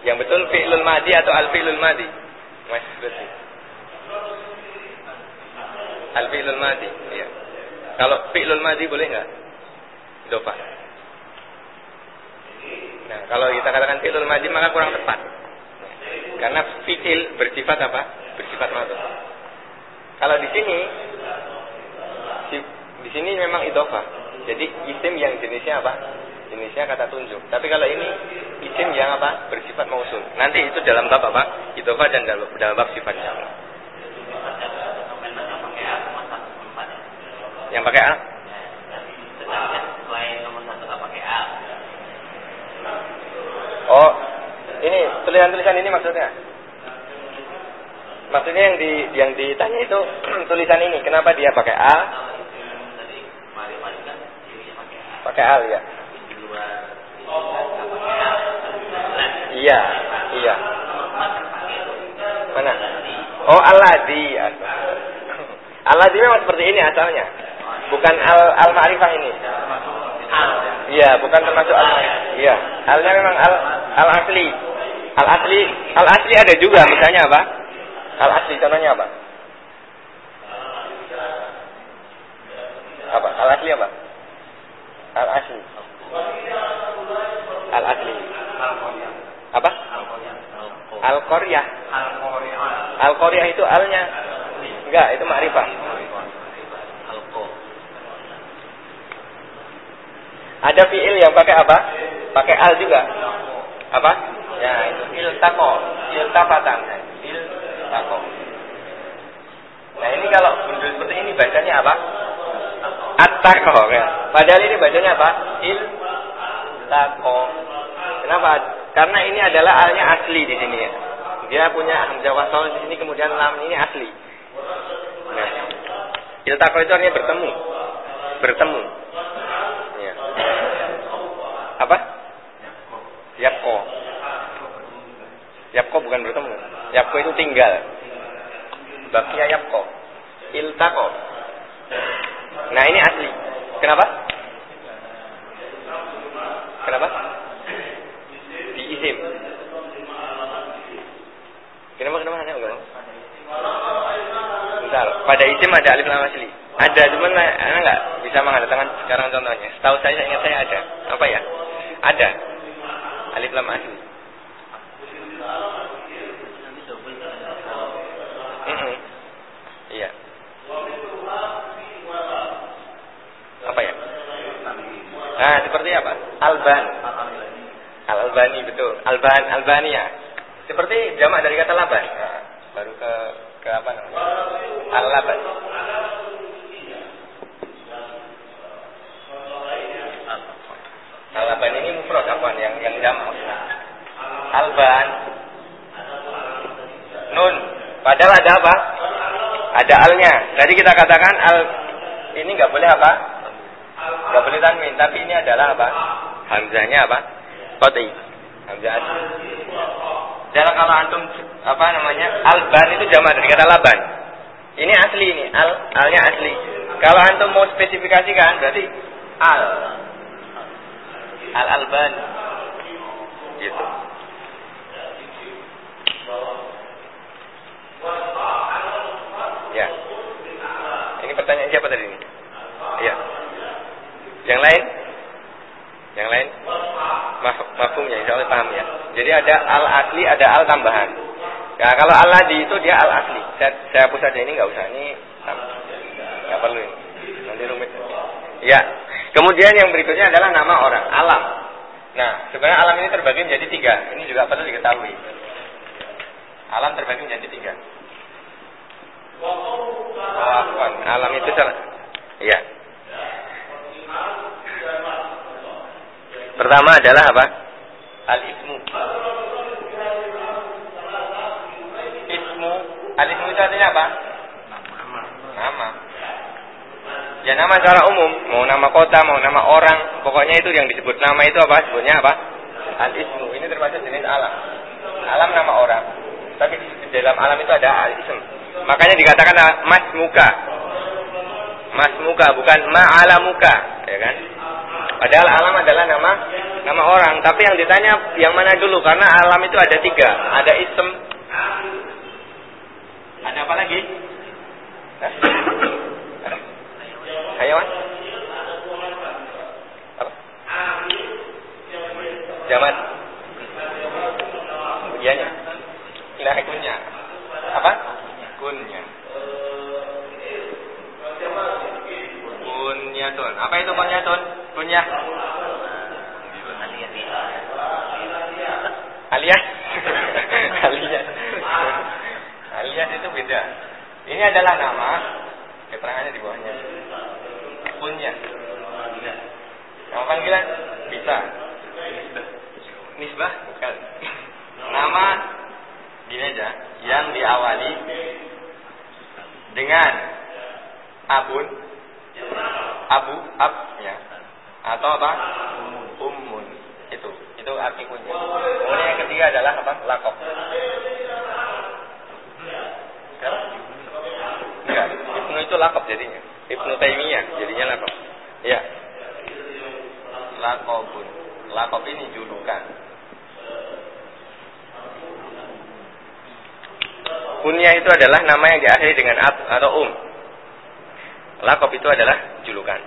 Yang betul fi'lul madi atau al fi'lul madi. Mas Lutfi. Al fi'lul madi, iya. Kalau fi'lul madi boleh nggak? Idofah. Nah, kalau kita katakan fi'lul madi maka kurang tepat. Karena fi'il bersifat apa? Bersifat madhuf. Kalau di sini di, di sini memang idofah. Jadi isim yang jenisnya apa? Jenisnya kata tunjuk. Tapi kalau ini isim yang apa? Bersifat mausul. Nanti itu dalam bab apa? Idofah dan dalam, dalam bab sifat insyaallah. Yang pakai A? Oh, tulisan-tulisan ini maksudnya? Maksudnya yang di yang ditanya itu tulisan ini, kenapa dia pakai A? Pakai al ya. Iya, iya. Mana? Oh, aladi. Aladi memang seperti ini asalnya. Bukan al al ma'rifah ini. Iya, bukan termasuk al Iya, alnya memang al al asli. Al asli, al asli ada juga misalnya apa? Al asli contohnya apa? Apa? Al asli apa? Al asli. Al asli. Apa? Al Korea. al korea itu alnya. Enggak, itu makrifah. Ada fiil yang pakai apa? Pakai al juga. Apa? Ya, itu iltaqo, iltafatan. Iltaqo. Nah, ini kalau bundul seperti ini bacanya apa? Attaqo ya. Padahal ini bacanya apa? Iltaqo. Kenapa? Karena ini adalah alnya asli di sini ya. Dia punya hamzah wasal di sini kemudian lam ini asli. Nah, iltaqo itu artinya bertemu. Bertemu. Ya. Apa? Yapko. Yapko bukan bertemu. Yapko itu tinggal. Bakia yapko. Iltako. Nah ini asli. Kenapa? Kenapa? Di isim. Kenapa kenapa hanya enggak? Bentar, pada isim ada alif lam asli. Ada, cuman anak nggak bisa mengatakan sekarang contohnya. Setahu saya, ingat saya ada. Apa ya? Ada. Alif lam asli. Mm-mm. Iya. Apa ya? Nah, seperti apa? Alban. Al Albani betul. Alban Albania. Seperti jamak dari kata laban. Nah, baru ke ke apa namanya? Al laban. Al laban ini mufrad apa yang yang jamak? Alban. Nun. Padahal ada apa? Ada alnya. Tadi kita katakan al ini nggak boleh apa? Nggak boleh tanwin. Tapi ini adalah apa? Hamzahnya apa? Qati. Hamzah asli. Dalam kalau antum apa namanya alban itu jamak dari kata laban. Ini asli ini al alnya asli. Kalau antum mau spesifikasikan berarti al al alban gitu. Ya. Ini pertanyaan siapa tadi ini? Ya. Yang lain? Yang lain? Maf mafhumnya, insya Allah paham ya. Jadi ada al asli, ada al tambahan. Nah, kalau al ladi itu dia al asli. Saya, saya hapus saja ini nggak usah. Ini nggak perlu ini. Nanti rumit. Ya. Kemudian yang berikutnya adalah nama orang, alam. Nah, sebenarnya alam ini terbagi menjadi tiga. Ini juga perlu diketahui. Alam terbagi menjadi tiga. Alam itu salah. Iya. Pertama adalah apa? Al-ismu. Ismu. Al-ismu itu artinya apa? Nama. Ya nama secara umum, mau nama kota, mau nama orang, pokoknya itu yang disebut nama itu apa? Sebutnya apa? Al-ismu. Ini termasuk jenis alam. Alam nama orang. Tapi di dalam alam itu ada al-ism. Makanya dikatakan mas muka. Mas muka bukan ma'ala muka, ya kan? Padahal alam adalah nama nama orang. Tapi yang ditanya yang mana dulu? Karena alam itu ada tiga. Ada ism. Ada apa lagi? Hah? Ada? Hayawan? Apa? Jamat. Iyanya. Nah, kunya. Apa? Kunya. Kunyatun. Apa itu kunyatun? Kunyah. Alias. Alias. Alias itu beda. Ini adalah nama. Keterangannya di bawahnya. Kunyah. Nama panggilan bisa. Nisbah bukan. Nama gini aja yang diawali dengan abun. Abu ab ya. Atau apa? Umun itu itu arti kunya kemudian yang ketiga adalah apa? Lakop enggak. Ibnu itu lakop jadinya. Ibnu taimiyah jadinya lakop ya lakopun lakop ini julukan. Kunyah itu adalah nama yang diakhiri dengan ab atau um. Lakop itu adalah julukan.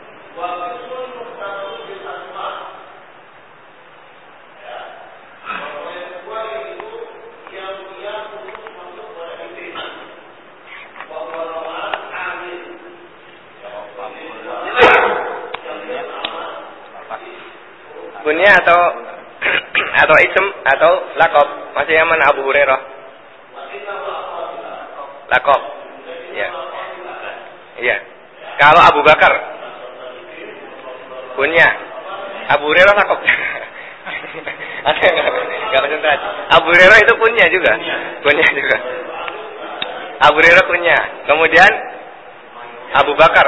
Bunya atau atau isem atau lakop masih yang mana Abu Hurairah? Lakop. Ya. Yeah. Iya. Yeah. Kalau Abu Bakar kunyah. Abu Hurairah lakop. Ada enggak konsentrasi. Abu Hurairah itu punya juga. Punya juga. Abu Hurairah punya. Kemudian Abu Bakar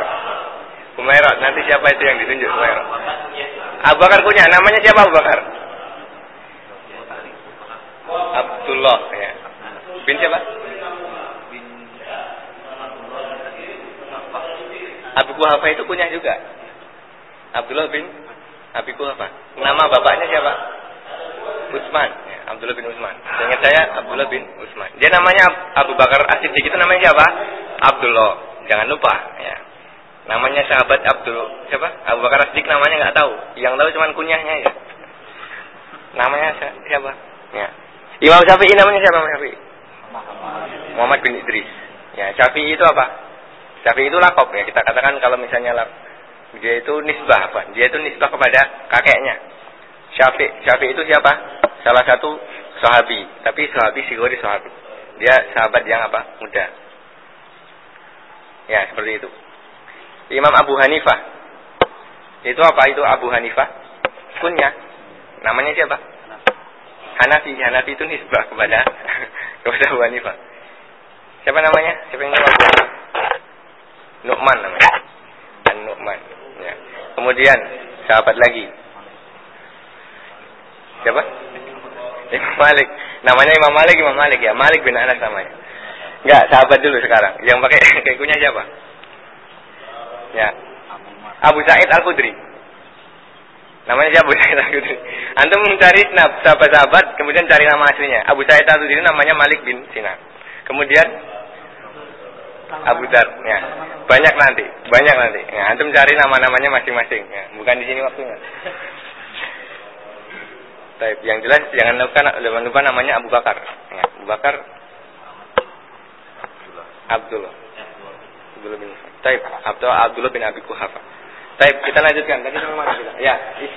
Humairah. Nanti siapa itu yang ditunjuk Humairah? Abu Bakar punya. Namanya siapa Abu Bakar? Abdullah. Ya. Bin siapa? Abu Kuhafa itu punya juga. Abdullah bin Abi Kuhafa. Nama bapaknya siapa? Utsman. Ya, Abdullah bin Utsman. Ingat saya Abdullah bin Utsman. Dia namanya Abu Bakar As-Siddiq itu namanya siapa? Abdullah. Jangan lupa ya. Namanya sahabat Abdul siapa? Abu Bakar As-Siddiq namanya nggak tahu. Yang tahu cuma kunyahnya ya. Namanya siapa? Ya. Imam Syafi'i namanya siapa Imam Syafi'i? Muhammad bin Idris. Ya, Syafi'i itu apa? Syafi'i itu lakop ya. Kita katakan kalau misalnya lak, dia itu nisbah apa? Dia itu nisbah kepada kakeknya. Syafi' Syafi'i itu siapa? Salah satu sahabi, tapi sahabi sigori sahabi. Dia sahabat yang apa? Muda. Ya, seperti itu. Imam Abu Hanifah. Itu apa itu Abu Hanifah? Kunya. Namanya siapa? Hanafi. Hanafi itu nisbah kepada kepada Abu Hanifah. Siapa namanya? Siapa yang Hanifah? Nu'man namanya. An Nu'man. Ya. Kemudian sahabat lagi. Siapa? Imam Malik. Namanya Imam Malik, Imam Malik ya. Malik bin Anas namanya. Enggak, sahabat dulu sekarang. Yang pakai kayak siapa? Ya. Abu Sa'id Al-Khudri. Namanya siapa Abu Sa'id Al-Khudri? Antum mencari sahabat-sahabat, kemudian cari nama aslinya. Abu Sa'id Al-Khudri namanya Malik bin Sinan. Kemudian Abu Dar, ya. Banyak nanti, banyak nanti. Ya, antum cari nama-namanya masing-masing. Ya. Bukan di sini waktunya. Taib. Yang jelas jangan lupa, jangan lupa namanya Abu Bakar. Ya, Abu Bakar Abdullah. Abdullah bin Taib. Abdullah, Abdullah bin Abi Kuhafa. Taib. Kita lanjutkan. Tadi kita? Ya, is,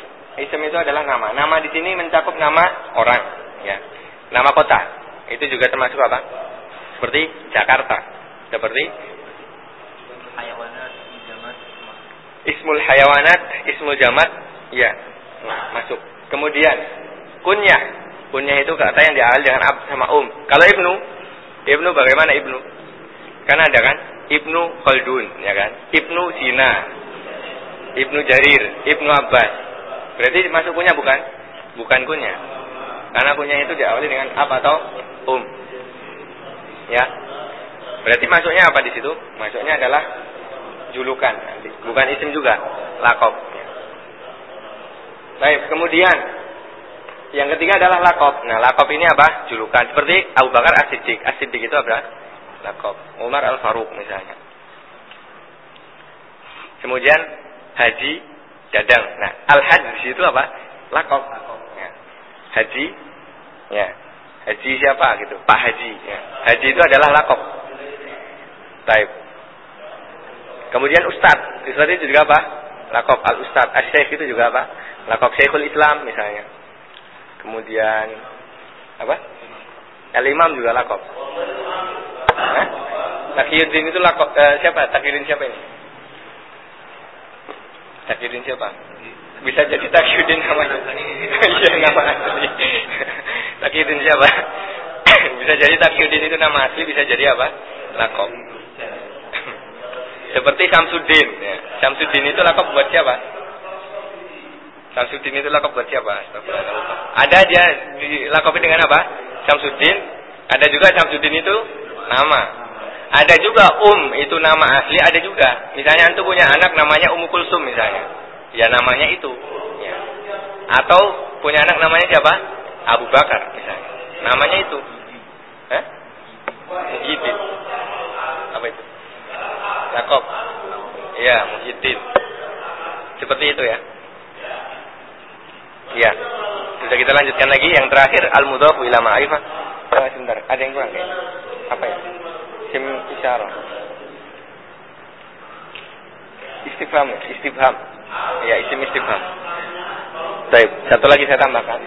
ism itu adalah nama. Nama di sini mencakup nama orang. Ya, nama kota. Itu juga termasuk apa? Seperti Jakarta. Seperti Ismul hayawanat, ismul jamat, ya, nah, masuk. Kemudian kunyah, kunyah itu kata yang diawali dengan ab sama um. Kalau ibnu, ibnu bagaimana ibnu? Kan ada kan? Ibnu Khaldun, ya kan? Ibnu Sina, Ibnu Jarir, Ibnu Abbas. Berarti masuk kunyah bukan? Bukan kunyah. Karena kunyah itu diawali dengan ab atau um. Ya. Berarti masuknya apa di situ? Masuknya adalah julukan, bukan isim juga, lakop. Baik, kemudian yang ketiga adalah lakop. Nah, lakop ini apa? Julukan. Seperti Abu Bakar As-Siddiq. As-Siddiq itu apa? Lakop. Umar Al-Faruq misalnya. Kemudian Haji Dadang. Nah, Al-Haji itu apa? Lakop. Ya. Haji. Ya. Haji siapa gitu? Pak Haji. Ya. Haji itu adalah lakop. Taib. Kemudian Ustadz. Ustadz itu juga apa? Lakop Al-Ustadz. As-Syekh itu juga apa? Lakop Syekhul Islam misalnya. Kemudian apa? Al-Imam juga lakop. Takiyuddin itu lakop eh, siapa? Takiyuddin siapa ini? Takiyuddin siapa? Bisa jadi Takiyuddin namanya. Iya nama asli. Takiyuddin siapa? bisa jadi Takiyuddin itu nama asli, bisa jadi apa? Lakop. Seperti Samsudin. Ya. Samsudin itu lakop buat siapa? Samsudin itu lakop buat siapa? Ada dia dilakopi dengan apa? Samsudin. Ada juga Samsudin itu nama. Ada juga Um itu nama asli. Ada juga. Misalnya antum punya anak namanya Um Kulsum misalnya. Ya namanya itu. Ya. Atau punya anak namanya siapa? Abu Bakar misalnya. Namanya itu. Eh? Yakob. Iya, Muhyiddin. Seperti itu ya. Iya. Bisa kita lanjutkan lagi yang terakhir al-mudhaf ila ma'rifah. Oh, sebentar, ada yang kurang kayaknya. Apa ya? Sim isyarah. Istifham, istifham. Ya, isim istifham. Baik, satu lagi saya tambahkan.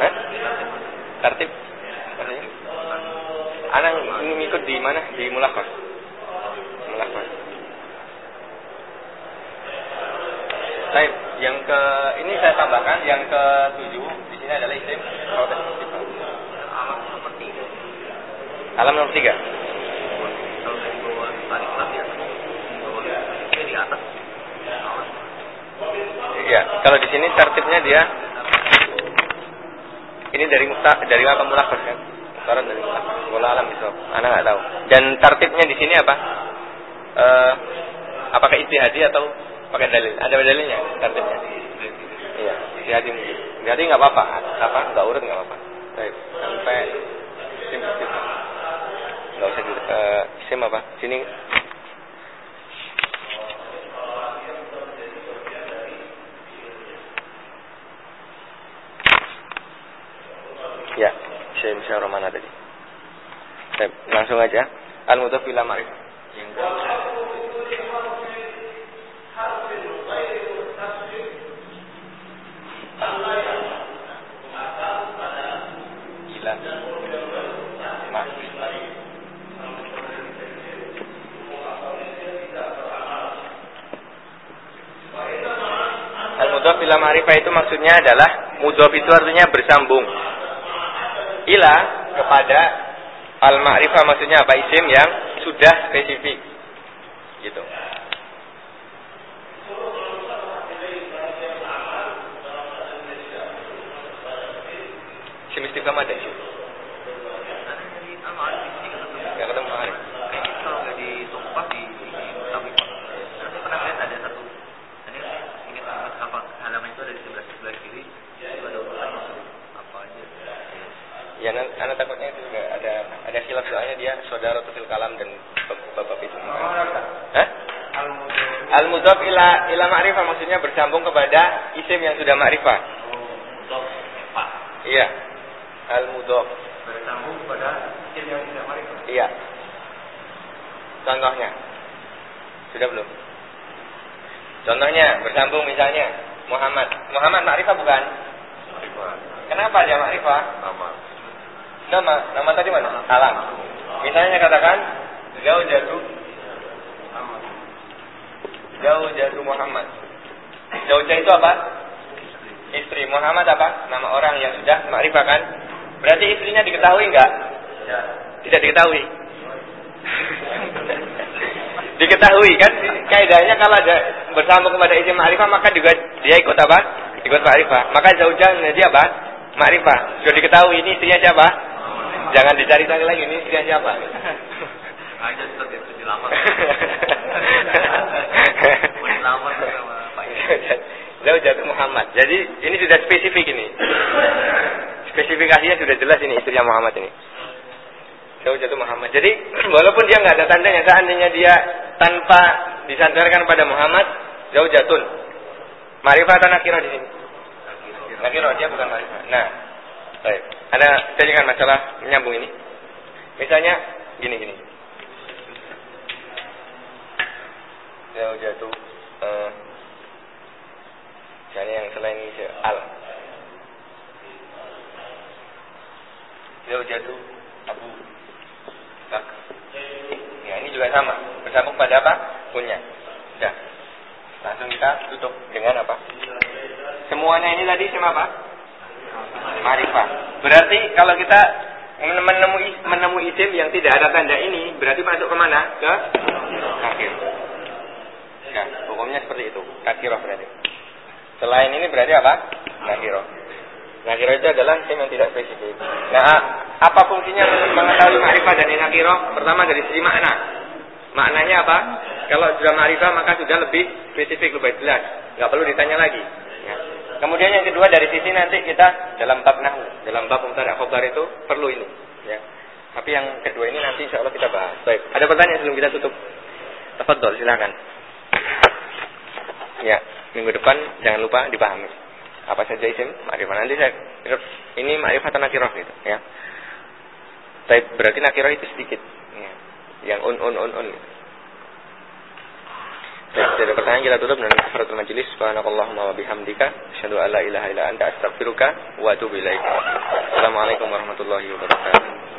Hah? Tertib. Maksudnya? Anak ngikut di mana? Di mulakos. Mulakos. Baik, yang ke ini saya tambahkan yang ke tujuh di sini adalah isim protes Alam nomor tiga. Alam nomor tiga. Ya. Iya, kalau di sini tertibnya dia ini dari mukta dari apa mulakos kan? Muktaran dari mulakos. Bola alam itu. Anak nggak tahu. Dan tertibnya di sini apa? Eh, apakah istihadi atau pakai dalil? Ada dalilnya tertibnya. Iya, istihadi mungkin. Jadi nggak apa-apa. Apa? Nggak urut nggak apa-apa. Sampai sim sim. Nggak usah di eh, sim apa? Sini Ya, saya bisa mana tadi. Langsung aja. Al mudhaf ila. Yang Al mudhaf ila ma'rifah itu maksudnya adalah mudhaf itu artinya bersambung. Ila kepada al ma'rifah maksudnya apa? Isim yang sudah spesifik. Gitu. Isim istifham ada isim Karena dari amal di sini kan ketemu. nggak ketemu ma'rif Kayaknya kalau nggak ditumpah di di tapi Karena saya pernah lihat ada satu. Ini ingat ingat apa halaman itu ada di sebelah sebelah kiri. Itu ada urutan masuk apa aja. ya nan- anak takutnya itu juga ada khilaf soalnya dia saudara fil kalam dan bab itu Hah? Al mudhaf ila ila ma'rifah maksudnya bersambung kepada isim yang sudah ma'rifah. Iya. Al mudhaf. Bersambung pada isim yang tidak mari. Iya. Contohnya. Sudah belum? Contohnya bersambung misalnya Muhammad. Muhammad ma'rifah bukan? Kenapa dia ma'rifah? Nama. Nama, nama tadi mana? Alam. Misalnya katakan jauh jatuh jauh jatuh Muhammad. Jauh itu apa? Istri Muhammad apa? Nama orang yang sudah ma'rifah kan? Berarti istrinya diketahui enggak? Tidak diketahui. diketahui kan kaidahnya kalau ada bersambung kepada isim ma'rifah maka juga dia ikut apa? Ikut ma'rifah. Maka zaujan jadi apa? Ma'rifah. Sudah diketahui ini istrinya siapa? Jangan dicari-cari lagi ini istrinya siapa? Aja seperti itu dilamar. Dilamar sama Pak Zaujatu Muhammad. Jadi ini sudah spesifik ini. Spesifikasinya sudah jelas ini istrinya Muhammad ini. Zaujatu Muhammad. Jadi walaupun dia nggak ada tandanya, seandainya dia tanpa disandarkan pada Muhammad, zaujatun. Ma'rifah atau nakirah di sini? Nakirah dia bukan ma'rifah. Nah, baik. Ada jaringan masalah menyambung ini. Misalnya gini gini. Zaujatu eh, misalnya yang selain ini al. Zaujatu Abu Bakar. Ya, ini juga sama. Bersambung pada apa? Punya. Sudah. Langsung kita tutup dengan apa? Semuanya ini tadi sama apa? Marifah. Berarti kalau kita menemui menemui isim yang tidak ada tanda ini, berarti masuk ke mana? Ke akhir. Ya, hukumnya seperti itu. Nakiro berarti. Selain ini berarti apa? Nakiro. Nakiro itu adalah isim yang tidak spesifik. Nah, apa fungsinya mengetahui ma'rifah dan nakiro? Pertama dari sisi makna. Maknanya apa? Kalau sudah ma'rifah maka sudah lebih spesifik, lebih jelas. Nggak perlu ditanya lagi. Kemudian yang kedua dari sisi nanti kita dalam bab nahu, dalam bab mubtada khobar itu perlu ini. Ya. Tapi yang kedua ini nanti insya Allah kita bahas. Baik. Ada pertanyaan sebelum kita tutup? Tafadhol, silakan. Ya, minggu depan jangan lupa dipahami. Apa saja isim ma'rifah. Nanti saya ini ma'rifah atau nakirah gitu, ya. Tapi berarti nakirah itu sedikit. Ya. Yang un un un un. Tidak ada pertanyaan kita tutup dengan kafaratul majelis. Subhanakallahumma wa bihamdika asyhadu an la ilaha illa anta astaghfiruka wa atubu ilaik. Assalamualaikum warahmatullahi wabarakatuh.